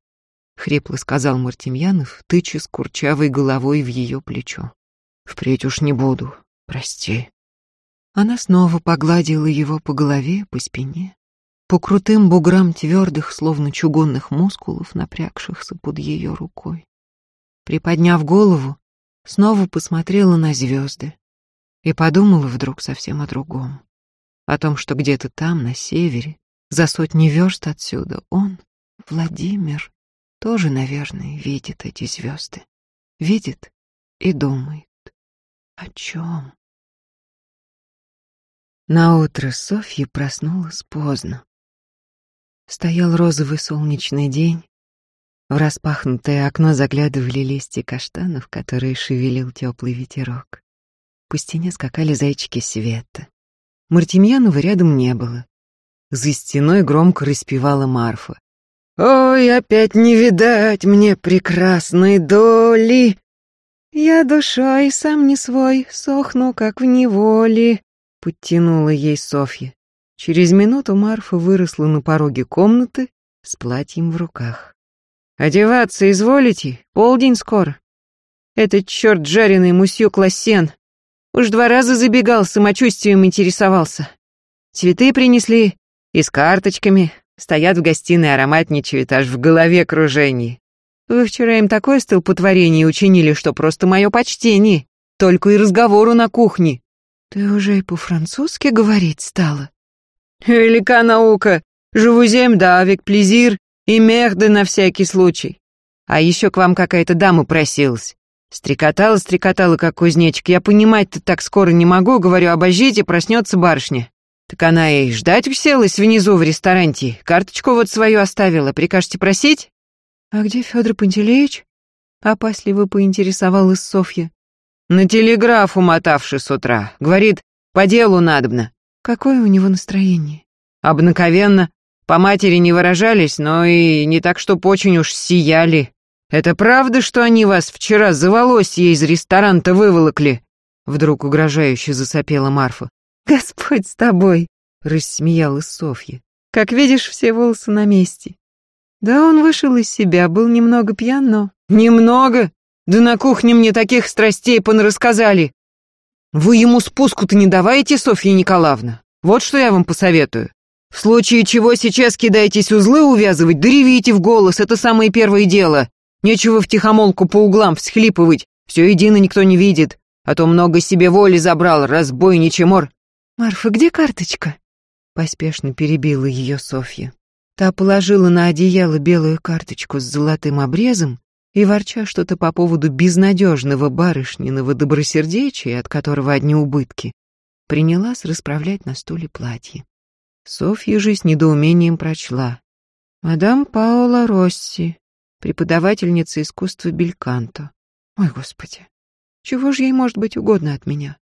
Speaker 2: —
Speaker 1: хрипло сказал Мартемьянов, тыча с курчавой головой в ее плечо. «Впредь уж не буду, прости». Она снова погладила его по голове, по спине, по крутым буграм твердых, словно чугунных мускулов, напрягшихся под ее рукой. Приподняв голову, снова посмотрела на звезды и подумала вдруг совсем о другом. О том, что где-то там, на севере, за сотни верст отсюда, он, Владимир, тоже, наверное, видит эти звезды. Видит и думает. О чем? Наутро Софья проснулась поздно. Стоял розовый солнечный день. В распахнутое окно заглядывали листья каштанов, которые шевелил теплый ветерок. По стене скакали зайчики света. Мартемьянова рядом не было. За стеной громко распевала Марфа. «Ой, опять не видать мне прекрасной доли! Я душой сам не свой, сохну, как в неволе!» Подтянула ей Софья. Через минуту Марфа выросла на пороге комнаты с платьем в руках. «Одеваться изволите? Полдень скоро. Этот черт жареный мусью Классен. Уж два раза забегал, самочувствием интересовался. Цветы принесли и с карточками. Стоят в гостиной, ароматничают, аж в голове кружение. Вы вчера им такое столпотворение учинили, что просто мое почтение. Только и разговору на кухне. Ты уже и по-французски говорить стала? Велика наука. Живузем да avec плезир и мерды на всякий случай. А еще к вам какая-то дама просилась. Стрекотала, стрекотала, как кузнечик. Я понимать-то так скоро не могу, говорю, обождите, проснется барышня. Так она и ждать уселась внизу в ресторанте. Карточку вот свою оставила. Прикажете просить? А где Федор Пантелеич? Опасливо поинтересовалась Софья. На телеграф умотавший с утра. Говорит, по делу надобно. Какое у него настроение? Обыкновенно. По матери не выражались, но и не так, чтоб очень уж сияли. Это правда, что они вас вчера за волосье из ресторана выволокли? Вдруг угрожающе засопела Марфа. Господь с тобой, рассмеялась Софья. Как видишь, все волосы на месте. Да он вышел из себя, был немного пьян, но... Немного? Да на кухне мне таких страстей понарассказали. Вы ему спуску-то не давайте, Софья Николаевна. Вот что я вам посоветую. В случае чего сейчас кидайтесь узлы увязывать, да ревите в голос, это самое первое дело. Нечего втихомолку по углам всхлипывать, все едино никто не видит, а то много себе воли забрал, разбойничий мор. «Марфа, где карточка?» Поспешно перебила ее Софья. Та положила на одеяло белую карточку с золотым обрезом и, ворча что-то по поводу безнадежного барышниного добросердечия, от которого одни убытки, принялась расправлять на стуле платье. Софья же с недоумением прочла. «Мадам Паула Росси, преподавательница искусства Бельканто. Ой, Господи, чего же ей может быть угодно от меня?»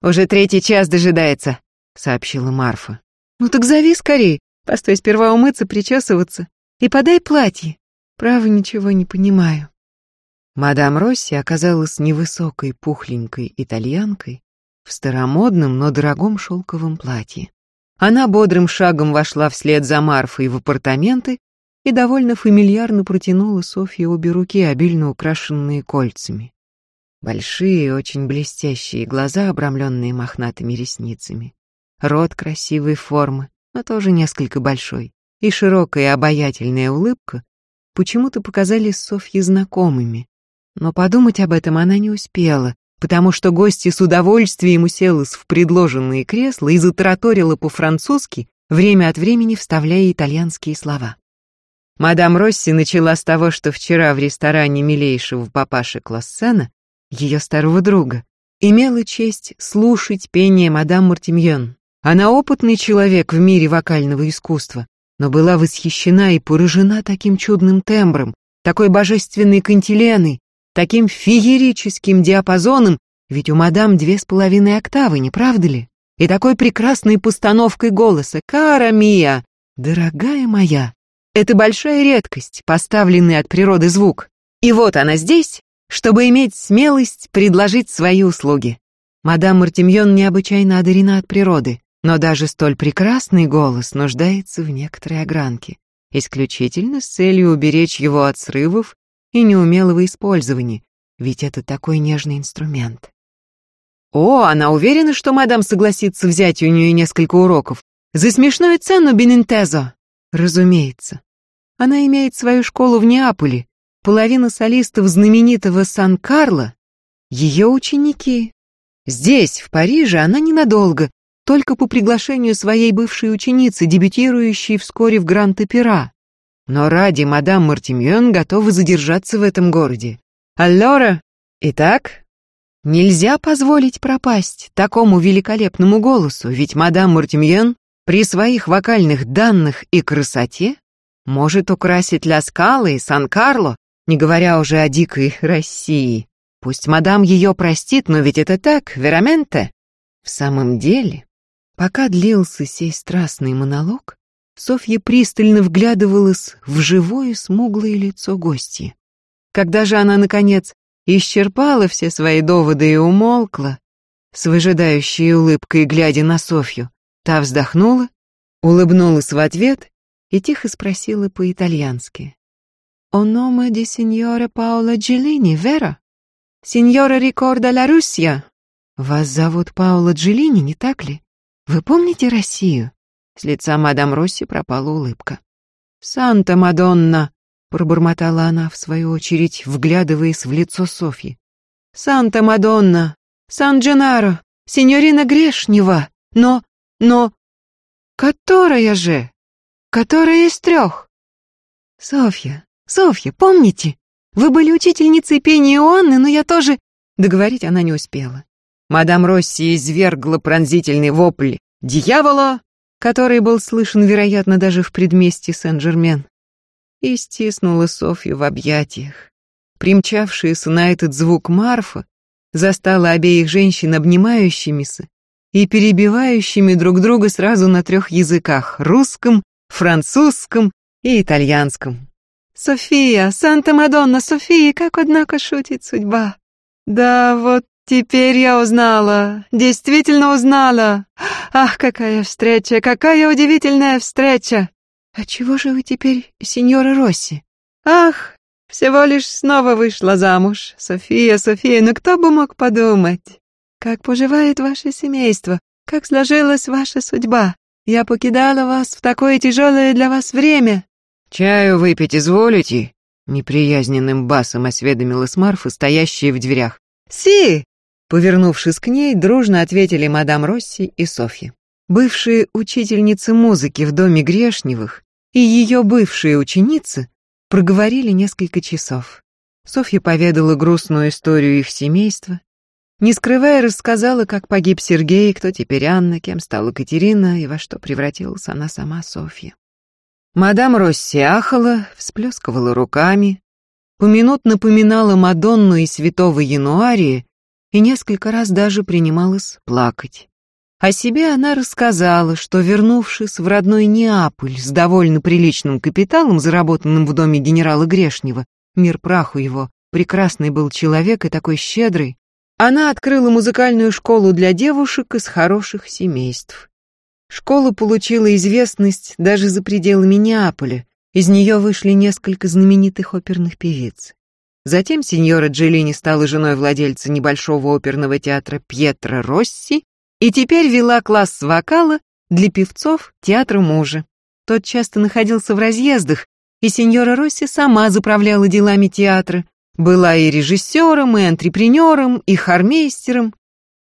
Speaker 1: «Уже третий час дожидается», — сообщила Марфа. «Ну так зови скорее. Постой сперва умыться, причесываться. И подай платье. Право, ничего не понимаю». Мадам Росси оказалась невысокой, пухленькой итальянкой в старомодном, но дорогом шелковом платье. Она бодрым шагом вошла вслед за Марфой в апартаменты и довольно фамильярно протянула Софье обе руки, обильно украшенные кольцами. Большие, очень блестящие глаза, обрамленные мохнатыми ресницами. Рот красивой формы, но тоже несколько большой. И широкая обаятельная улыбка почему-то показались Софье знакомыми. Но подумать об этом она не успела, потому что гостья с удовольствием уселась в предложенные кресла и затараторила по-французски, время от времени вставляя итальянские слова. Мадам Росси начала с того, что вчера в ресторане милейшего папаши Классена ее старого друга, имела честь слушать пение мадам Мартемьон. Она опытный человек в мире вокального искусства, но была восхищена и поражена таким чудным тембром, такой божественной кантиленой, таким феерическим диапазоном, ведь у мадам две с половиной октавы, не правда ли? И такой прекрасной постановкой голоса «Кара Мия!» «Дорогая моя!» Это большая редкость, поставленный от природы звук. И вот она здесь, чтобы иметь смелость предложить свои услуги. Мадам Мартемьон необычайно одарена от природы, но даже столь прекрасный голос нуждается в некоторой огранке. исключительно с целью уберечь его от срывов и неумелого использования, ведь это такой нежный инструмент. О, она уверена, что мадам согласится взять у нее несколько уроков. За смешную цену Бенинтезо. Разумеется. Она имеет свою школу в Неаполе. Половина солистов знаменитого Сан-Карло — ее ученики. Здесь, в Париже, она ненадолго, только по приглашению своей бывшей ученицы, дебютирующей вскоре в Гранд-Опера. Но ради мадам Мартимьон готова задержаться в этом городе. Аллора, итак, нельзя позволить пропасть такому великолепному голосу, ведь мадам Мартимьон при своих вокальных данных и красоте может украсить Ля Скала и Сан-Карло, не говоря уже о дикой России. Пусть мадам ее простит, но ведь это так, вераменте. В самом деле, пока длился сей страстный монолог, Софья пристально вглядывалась в живое смуглое лицо гостья. Когда же она, наконец, исчерпала все свои доводы и умолкла, с выжидающей улыбкой глядя на Софью, та вздохнула, улыбнулась в ответ и тихо спросила по-итальянски. «О номе ди сеньора Паула Джеллини, Вера? Сеньора Рикорда ла Руссия? Вас зовут Паула Джеллини, не так ли? Вы помните Россию?» С лица мадам Росси пропала улыбка. «Санта Мадонна!» — пробормотала она, в свою очередь, вглядываясь в лицо Софьи. «Санта Мадонна! Сан-Дженаро! Синьорина Грешнева! Но... но... Которая же? Которая из трех?» «Софья, Софья, помните? Вы были учительницей пения у Анны, но я тоже...» Договорить она не успела. Мадам Росси извергла пронзительный вопль «Дьявола!» Который был слышен, вероятно, даже в предместье Сен-Жермен, и стиснула Софью в объятиях. Примчавшаяся на этот звук Марфа застала обеих женщин обнимающимися и перебивающими друг друга сразу на трех языках — русском, французском и итальянском. «София, Санта-Мадонна, София, как, однако, шутит судьба!» «Да, вот Теперь я узнала, действительно узнала. Ах, какая встреча, какая удивительная встреча. А чего же вы теперь, сеньора Росси? Ах, всего лишь снова вышла замуж. София, София, ну кто бы мог подумать? Как поживает ваше семейство? Как сложилась ваша судьба? Я покидала вас в такое тяжелое для вас время.
Speaker 2: Чаю выпить изволите? Неприязненным басом осведомилась Марфа, стоящая в дверях.
Speaker 1: «Си!» Повернувшись к ней, дружно ответили мадам Росси и Софья. Бывшие учительницы музыки в доме Грешневых и ее бывшие ученицы проговорили несколько часов. Софья поведала грустную историю их семейства, не скрывая, рассказала, как погиб Сергей, кто теперь Анна, кем стала Катерина и во что превратилась она сама Софья. Мадам Росси ахала, всплескивала руками, поминутно напоминала Мадонну и святого Януария и несколько раз даже принималась плакать. О себе она рассказала, что, вернувшись в родной Неаполь с довольно приличным капиталом, заработанным в доме генерала Грешнева, мир праху его, прекрасный был человек и такой щедрый, она открыла музыкальную школу для девушек из хороших семейств. Школа получила известность даже за пределами Неаполя, из нее вышли несколько знаменитых оперных певиц. Затем сеньора Джеллини стала женой владельца небольшого оперного театра Пьетро Росси и теперь вела класс вокала для певцов театра мужа. Тот часто находился в разъездах, и сеньора Росси сама заправляла делами театра, была и режиссером, и антрепренером, и хормейстером.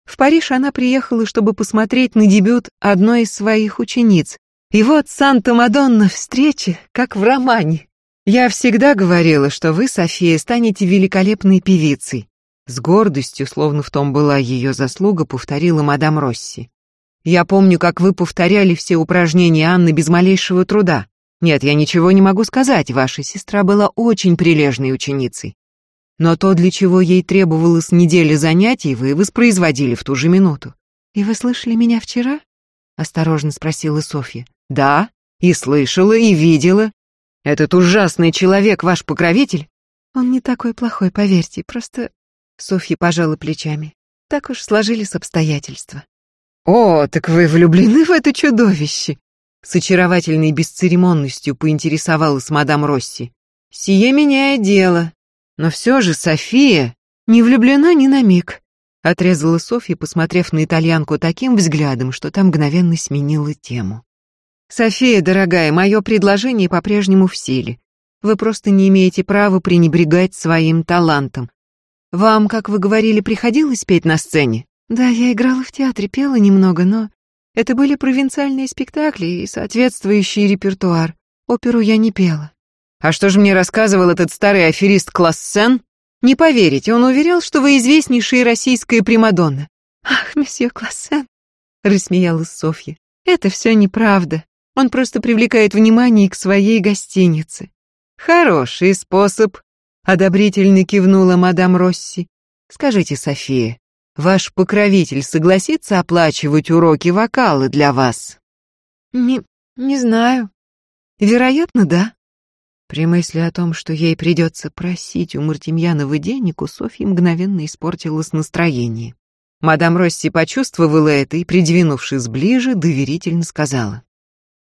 Speaker 1: В Париж она приехала, чтобы посмотреть на дебют одной из своих учениц. И вот Санта-Мадонна встреча, как в романе. Я всегда говорила, что вы, София, станете великолепной певицей. С гордостью, словно в том была ее заслуга, повторила мадам Росси. Я помню, как вы повторяли все упражнения Анны без малейшего труда. Нет, я ничего не могу сказать, ваша сестра была очень прилежной ученицей. Но то, для чего ей требовалось неделя занятий, вы воспроизводили в ту же минуту. «И вы слышали меня вчера?» — осторожно спросила Софья. «Да, и слышала, и видела, этот ужасный человек ваш покровитель? Он не такой плохой, поверьте, просто... Софья пожала плечами. Так уж сложились обстоятельства. О, так вы влюблены в это чудовище?
Speaker 2: С очаровательной бесцеремонностью поинтересовалась мадам Росси. Сие меняет дело. Но все же София не влюблена ни на миг. Отрезала Софья, посмотрев на итальянку таким взглядом, что там мгновенно сменила тему. «София, дорогая, мое предложение по-прежнему в силе. Вы просто не имеете права пренебрегать своим талантом. Вам, как вы говорили, приходилось петь на сцене? Да, я играла в театре, пела немного, но это были провинциальные спектакли и соответствующий репертуар. Оперу я не пела. А что же мне рассказывал этот старый аферист Классен? Не поверите, он уверял, что вы известнейшая российская примадонна. Ах, месье Классен, рассмеялась Софья. Это все неправда. Он просто привлекает внимание к своей гостинице. Хороший способ, одобрительно кивнула мадам Росси. Скажите, София, ваш покровитель согласится оплачивать уроки вокала для вас? Не, не знаю. Вероятно, да. При мысли о том, что ей придется просить у Мартемьянова денег, у Софьи мгновенно испортилось настроение. Мадам Росси почувствовала это и, придвинувшись ближе, доверительно сказала.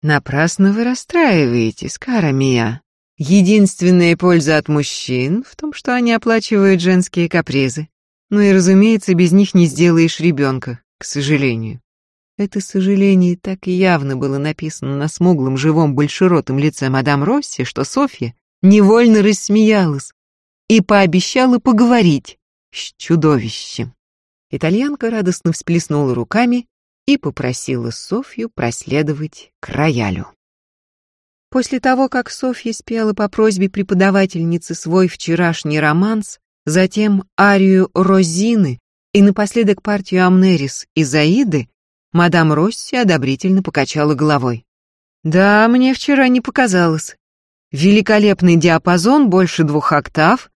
Speaker 2: «Напрасно вы расстраиваетесь, Кара Мия. Единственная польза от мужчин в том, что они оплачивают женские капризы. Ну и, разумеется, без них не сделаешь ребенка, к сожалению. Это сожаление так явно было написано на смуглом живом большеротом лице мадам Росси, что Софья невольно рассмеялась и пообещала поговорить с чудовищем. Итальянка радостно всплеснула руками и попросила Софью проследовать к роялю. После того, как Софья спела по просьбе преподавательницы свой вчерашний романс, затем арию Розины и напоследок партию Амнерис и Заиды, мадам Росси одобрительно покачала головой. «Да, мне вчера не показалось. Великолепный диапазон, больше двух октав,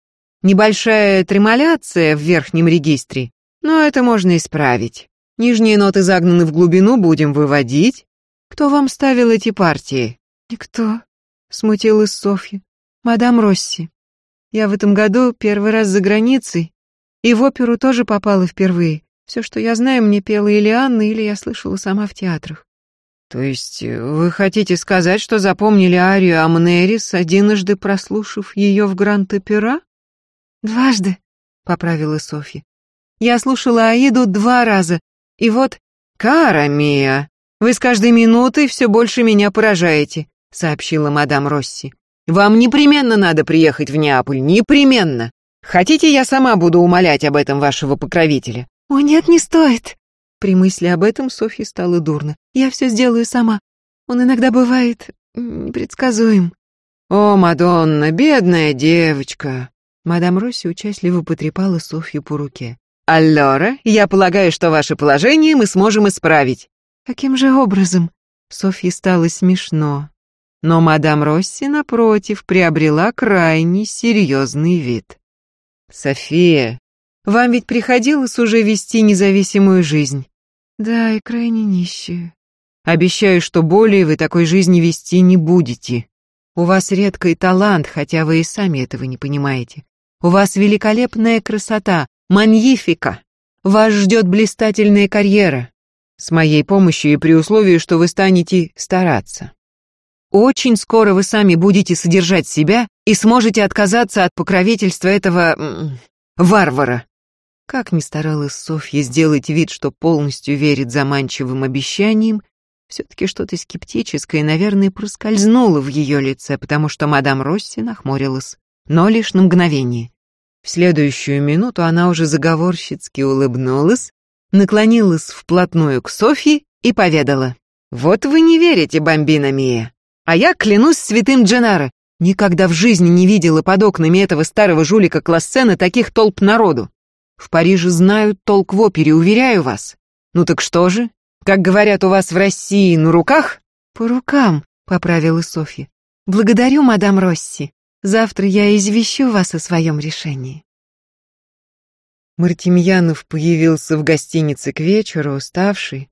Speaker 2: небольшая тремоляция в верхнем регистре, но это можно исправить. Нижние ноты загнаны в глубину, будем выводить. Кто вам ставил эти партии?» «Никто», — смутилась Софья. «Мадам Росси. Я в этом году первый раз за границей, и в оперу тоже попала впервые. Все, что я знаю, мне пела или Анна, или я слышала сама в театрах». «То есть э, вы хотите сказать, что запомнили арию Амнерис, одиножды прослушав ее в Гранд-Опера?» «Дважды», — поправила Софья. «Я слушала Аиду два раза, и вот...» «Кара Мия, вы с каждой минутой все больше меня поражаете сообщила мадам Росси. Вам непременно надо приехать в Неаполь, непременно. Хотите, я сама буду умолять об этом вашего покровителя? О, нет, не стоит. При мысли об этом Софье стало дурно. Я все сделаю сама. Он иногда бывает непредсказуем. О, Мадонна, бедная девочка. Мадам Росси участливо потрепала Софью по руке. «Аллора, я полагаю, что ваше положение мы сможем исправить». «Каким же образом?» Софье стало смешно. Но мадам Росси, напротив, приобрела крайне серьезный вид. «София, вам ведь приходилось уже вести независимую жизнь?» «Да, и крайне нищую». «Обещаю, что более вы такой жизни вести не будете. У вас редкий талант, хотя вы и сами этого не понимаете. У вас великолепная красота, маньифика. Вас ждет блистательная карьера. С моей помощью и при условии, что вы станете стараться. Очень скоро вы сами будете содержать себя и сможете отказаться от покровительства этого... варвара. Как ни старалась Софья сделать вид, что полностью верит заманчивым обещаниям, все-таки что-то скептическое, наверное, проскользнуло в ее лице, потому что мадам Росси нахмурилась, но лишь на мгновение. В следующую минуту она уже заговорщицки улыбнулась, наклонилась вплотную к Софье и поведала. «Вот вы не верите, бомбина Мия. А я клянусь святым Дженаро, никогда в жизни не видела под окнами этого старого жулика Классена таких толп народу. В Париже знают толк в опере, уверяю вас. Ну так что же? Как говорят у вас в России, на руках? По рукам, поправила Софья. Благодарю, мадам Росси. Завтра я извещу вас о своем решении. Мартемьянов появился в гостинице к вечеру, уставший,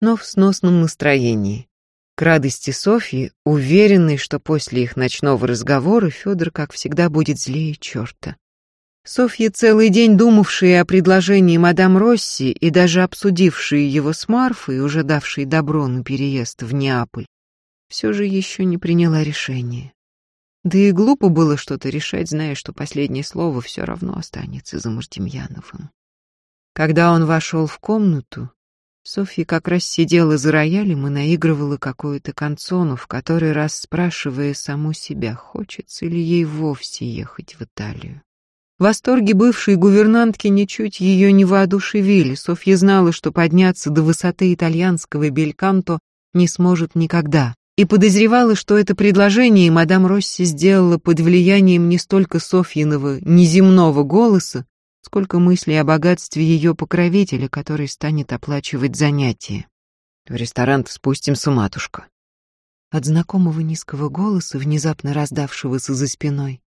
Speaker 2: но в сносном настроении. К радости Софьи, уверенной, что после их ночного разговора Федор, как всегда, будет злее черта. Софья, целый день думавшая о предложении мадам Росси и даже обсудившая его с Марфой, уже давшей добро на переезд в Неаполь,
Speaker 1: все же еще не приняла решение. Да и глупо было что-то решать, зная, что последнее слово все равно останется за Мартемьяновым. Когда он вошел в комнату, Софья как раз сидела за роялем и наигрывала какую-то канцону, в который раз спрашивая саму себя, хочется ли ей вовсе ехать в Италию. Восторги бывшей гувернантки ничуть ее не воодушевили. Софья знала, что подняться до высоты итальянского бельканто не сможет никогда и подозревала, что это предложение мадам Росси сделала под влиянием не столько Софьиного неземного голоса, сколько мыслей о богатстве ее покровителя, который станет оплачивать занятия.
Speaker 2: В ресторан спустимся, матушка.
Speaker 1: От знакомого низкого голоса, внезапно раздавшегося за спиной,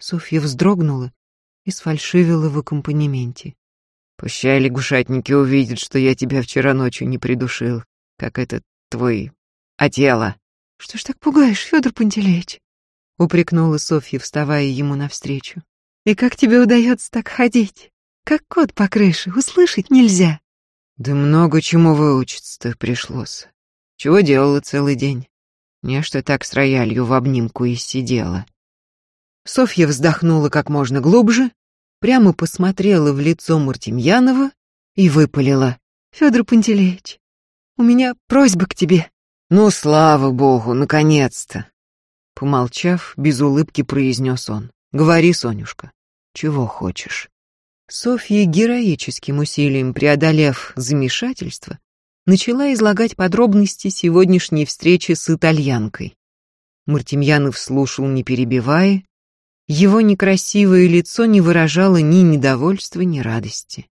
Speaker 1: Софья вздрогнула и сфальшивила в аккомпанементе.
Speaker 2: Пущай лягушатники увидят, что я тебя вчера ночью не придушил, как этот твой отело.
Speaker 1: «Что ж так пугаешь, Федор Пантелеич?» — упрекнула Софья, вставая ему навстречу. «И как тебе удается так ходить? Как кот по крыше, услышать нельзя».
Speaker 2: «Да много чему выучиться-то пришлось. Чего делала целый день? Не что так с роялью в обнимку и сидела». Софья вздохнула как можно глубже, прямо посмотрела в лицо Мартемьянова и выпалила.
Speaker 1: «Федор Пантелеич, у меня просьба к тебе».
Speaker 2: «Ну, слава богу, наконец-то!» Помолчав, без улыбки произнес он. «Говори, Сонюшка, чего хочешь?» Софья, героическим усилием преодолев замешательство, начала излагать подробности сегодняшней встречи с итальянкой. Мартемьянов слушал, не перебивая. Его некрасивое лицо не выражало ни недовольства, ни радости.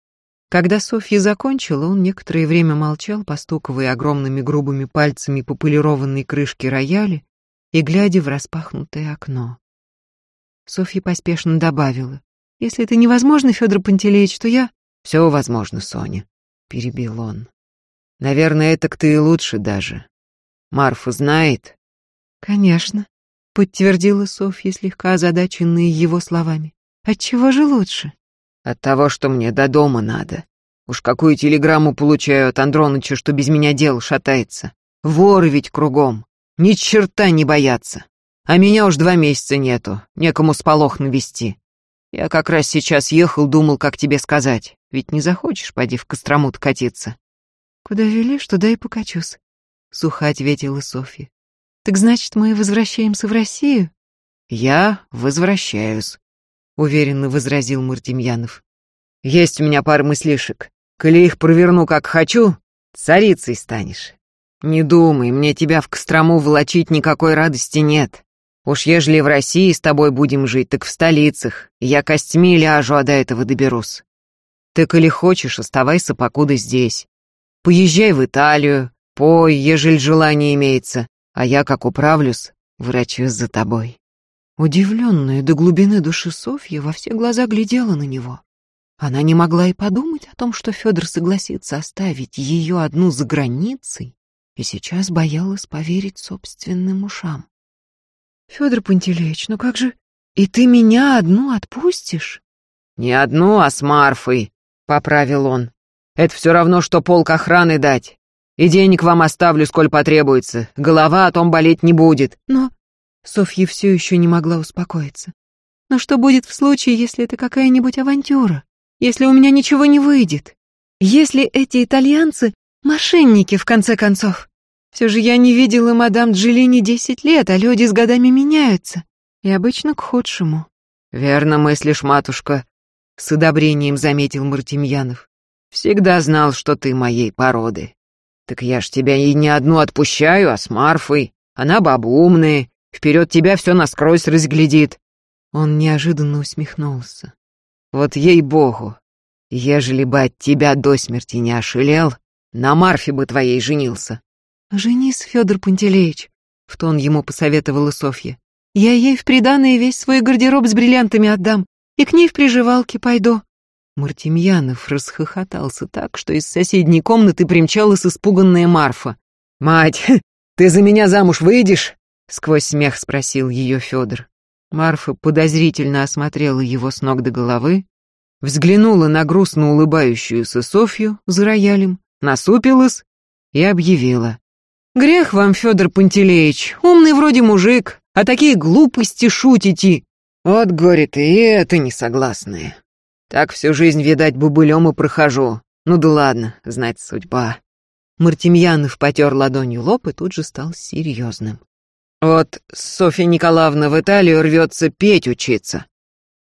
Speaker 2: Когда Софья закончила, он некоторое время молчал, постуковая огромными грубыми пальцами по полированной крышке рояля и глядя в распахнутое окно. Софья поспешно добавила. «Если это невозможно, Федор Пантелеич, то я...» «Все возможно, Соня», — перебил он. «Наверное, это к ты и лучше даже. Марфа знает?»
Speaker 1: «Конечно», — подтвердила Софья, слегка озадаченная его словами. «Отчего же лучше?»
Speaker 2: От того, что мне до дома надо. Уж какую телеграмму получаю от Андроныча, что без меня дело шатается. Воры ведь кругом. Ни черта не боятся. А меня уж два месяца нету, некому сполох навести. Я как раз сейчас ехал, думал, как тебе сказать. Ведь не захочешь, поди в Кострому катиться.
Speaker 1: Куда велишь, туда и покачусь, — сухо ответила Софья. Так значит, мы возвращаемся в Россию?
Speaker 2: Я возвращаюсь, — уверенно возразил Мартемьянов. «Есть у меня пара мыслишек. Коли их проверну как хочу, царицей станешь. Не думай, мне тебя в Кострому волочить никакой радости нет. Уж ежели в России с тобой будем жить, так в столицах. Я костьми ляжу, а до этого доберусь. Ты, коли хочешь, оставайся покуда здесь. Поезжай в Италию, пой, ежели желание имеется, а я, как управлюсь, врачусь за тобой».
Speaker 1: Удивленная до глубины души Софья во все глаза глядела на него. Она не могла и подумать о том, что Федор согласится оставить ее одну за границей, и сейчас боялась поверить собственным ушам. «Федор Пантелеич, ну как же... И ты меня одну отпустишь?»
Speaker 2: «Не одну, а с Марфой», — поправил он. «Это все равно, что полк охраны дать. И денег вам оставлю, сколь потребуется. Голова о том болеть не будет».
Speaker 1: «Но Софья все еще не могла успокоиться. Но что будет в случае, если это какая-нибудь авантюра? Если у меня ничего не выйдет? Если эти итальянцы — мошенники, в конце концов? Все же я не видела мадам Джеллини десять лет, а люди с годами меняются. И обычно к худшему.
Speaker 2: «Верно мыслишь, матушка», — с одобрением заметил Мартемьянов. «Всегда знал, что ты моей породы. Так я ж тебя и не одну отпущаю, а с Марфой. Она баба умная, Вперед тебя все насквозь разглядит.
Speaker 1: Он неожиданно усмехнулся.
Speaker 2: Вот ей-богу, ежели бы от тебя до смерти не ошелел, на Марфе бы твоей женился.
Speaker 1: Женись, Федор Пантелеич, в тон ему посоветовала Софья. Я ей в приданое весь свой гардероб с бриллиантами отдам, и к ней в приживалке пойду. Мартемьянов расхохотался так, что из соседней комнаты примчалась испуганная Марфа.
Speaker 2: «Мать, ты за меня замуж выйдешь?» Сквозь смех спросил ее Федор. Марфа подозрительно осмотрела его с ног до головы, взглянула на грустно улыбающуюся Софью за роялем, насупилась и объявила. Грех вам, Федор Пантелеич, умный вроде мужик, а такие глупости шутите. Вот горе ты и это несогласные. Так всю жизнь, видать, бубылем и прохожу. Ну да ладно, знать судьба. Мартемьянов потер ладонью лоб и тут же стал серьезным. Вот Софья Николаевна в Италию рвется петь учиться.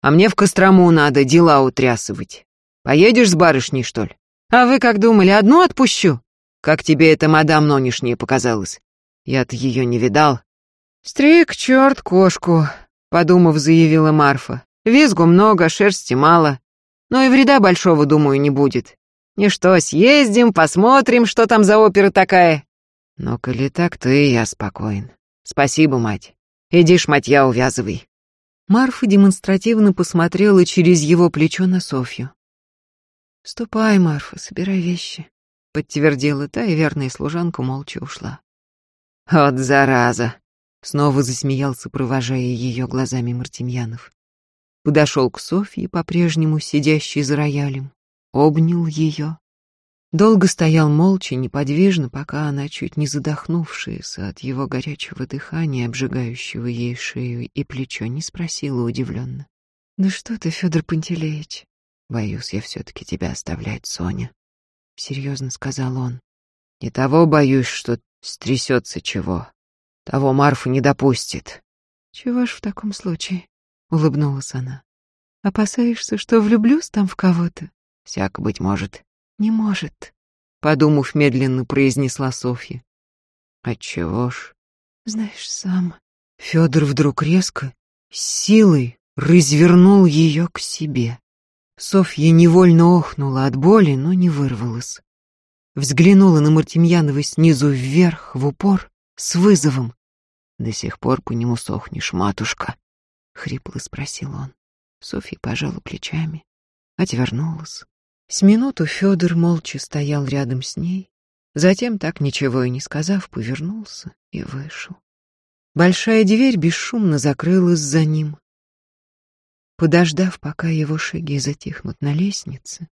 Speaker 2: А мне в Кострому надо дела утрясывать. Поедешь с барышней, что ли? А вы как думали, одну отпущу? Как тебе эта мадам нонешняя показалась? Я-то ее не видал. Стрик, черт, кошку, подумав, заявила Марфа. Визгу много, шерсти мало. Но и вреда большого, думаю, не будет. Ничто, съездим, посмотрим, что там за опера такая. Но коли так, то и я спокоен. Спасибо, мать. Иди шматья увязывай. Марфа демонстративно посмотрела через его плечо на Софью. «Ступай, Марфа, собирай вещи», — подтвердила та, и верная служанка молча ушла. «Вот зараза!» — снова засмеялся, провожая ее глазами Мартемьянов. Подошел к Софье, по-прежнему сидящей за роялем, обнял ее. Долго стоял молча, неподвижно, пока она, чуть не задохнувшаяся от его горячего дыхания, обжигающего ей шею и плечо, не спросила удивленно. «Да что ты, Федор Пантелеич?» «Боюсь я все-таки тебя оставлять, Соня», — серьезно сказал он. «Не того боюсь, что стрясется чего. Того Марфа не допустит».
Speaker 1: «Чего ж в таком случае?» — улыбнулась она. «Опасаешься, что влюблюсь там в кого-то?»
Speaker 2: «Всяко, быть может».
Speaker 1: «Не может», — подумав, медленно произнесла Софья.
Speaker 2: «Отчего ж?»
Speaker 1: «Знаешь сам».
Speaker 2: Федор вдруг резко, силой развернул ее к себе. Софья невольно охнула от боли, но не вырвалась. Взглянула на Мартемьянова снизу вверх, в упор, с вызовом. «До сих пор по нему сохнешь, матушка», — хрипло спросил он. Софья пожала плечами, отвернулась. С минуту Федор молча стоял рядом с ней, затем, так ничего и не сказав, повернулся и вышел. Большая дверь бесшумно закрылась за ним, Подождав, пока его шаги затихнут на лестнице,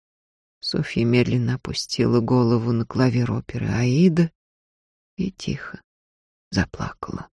Speaker 2: Софья медленно опустила голову на клавир оперы Аида и тихо заплакала.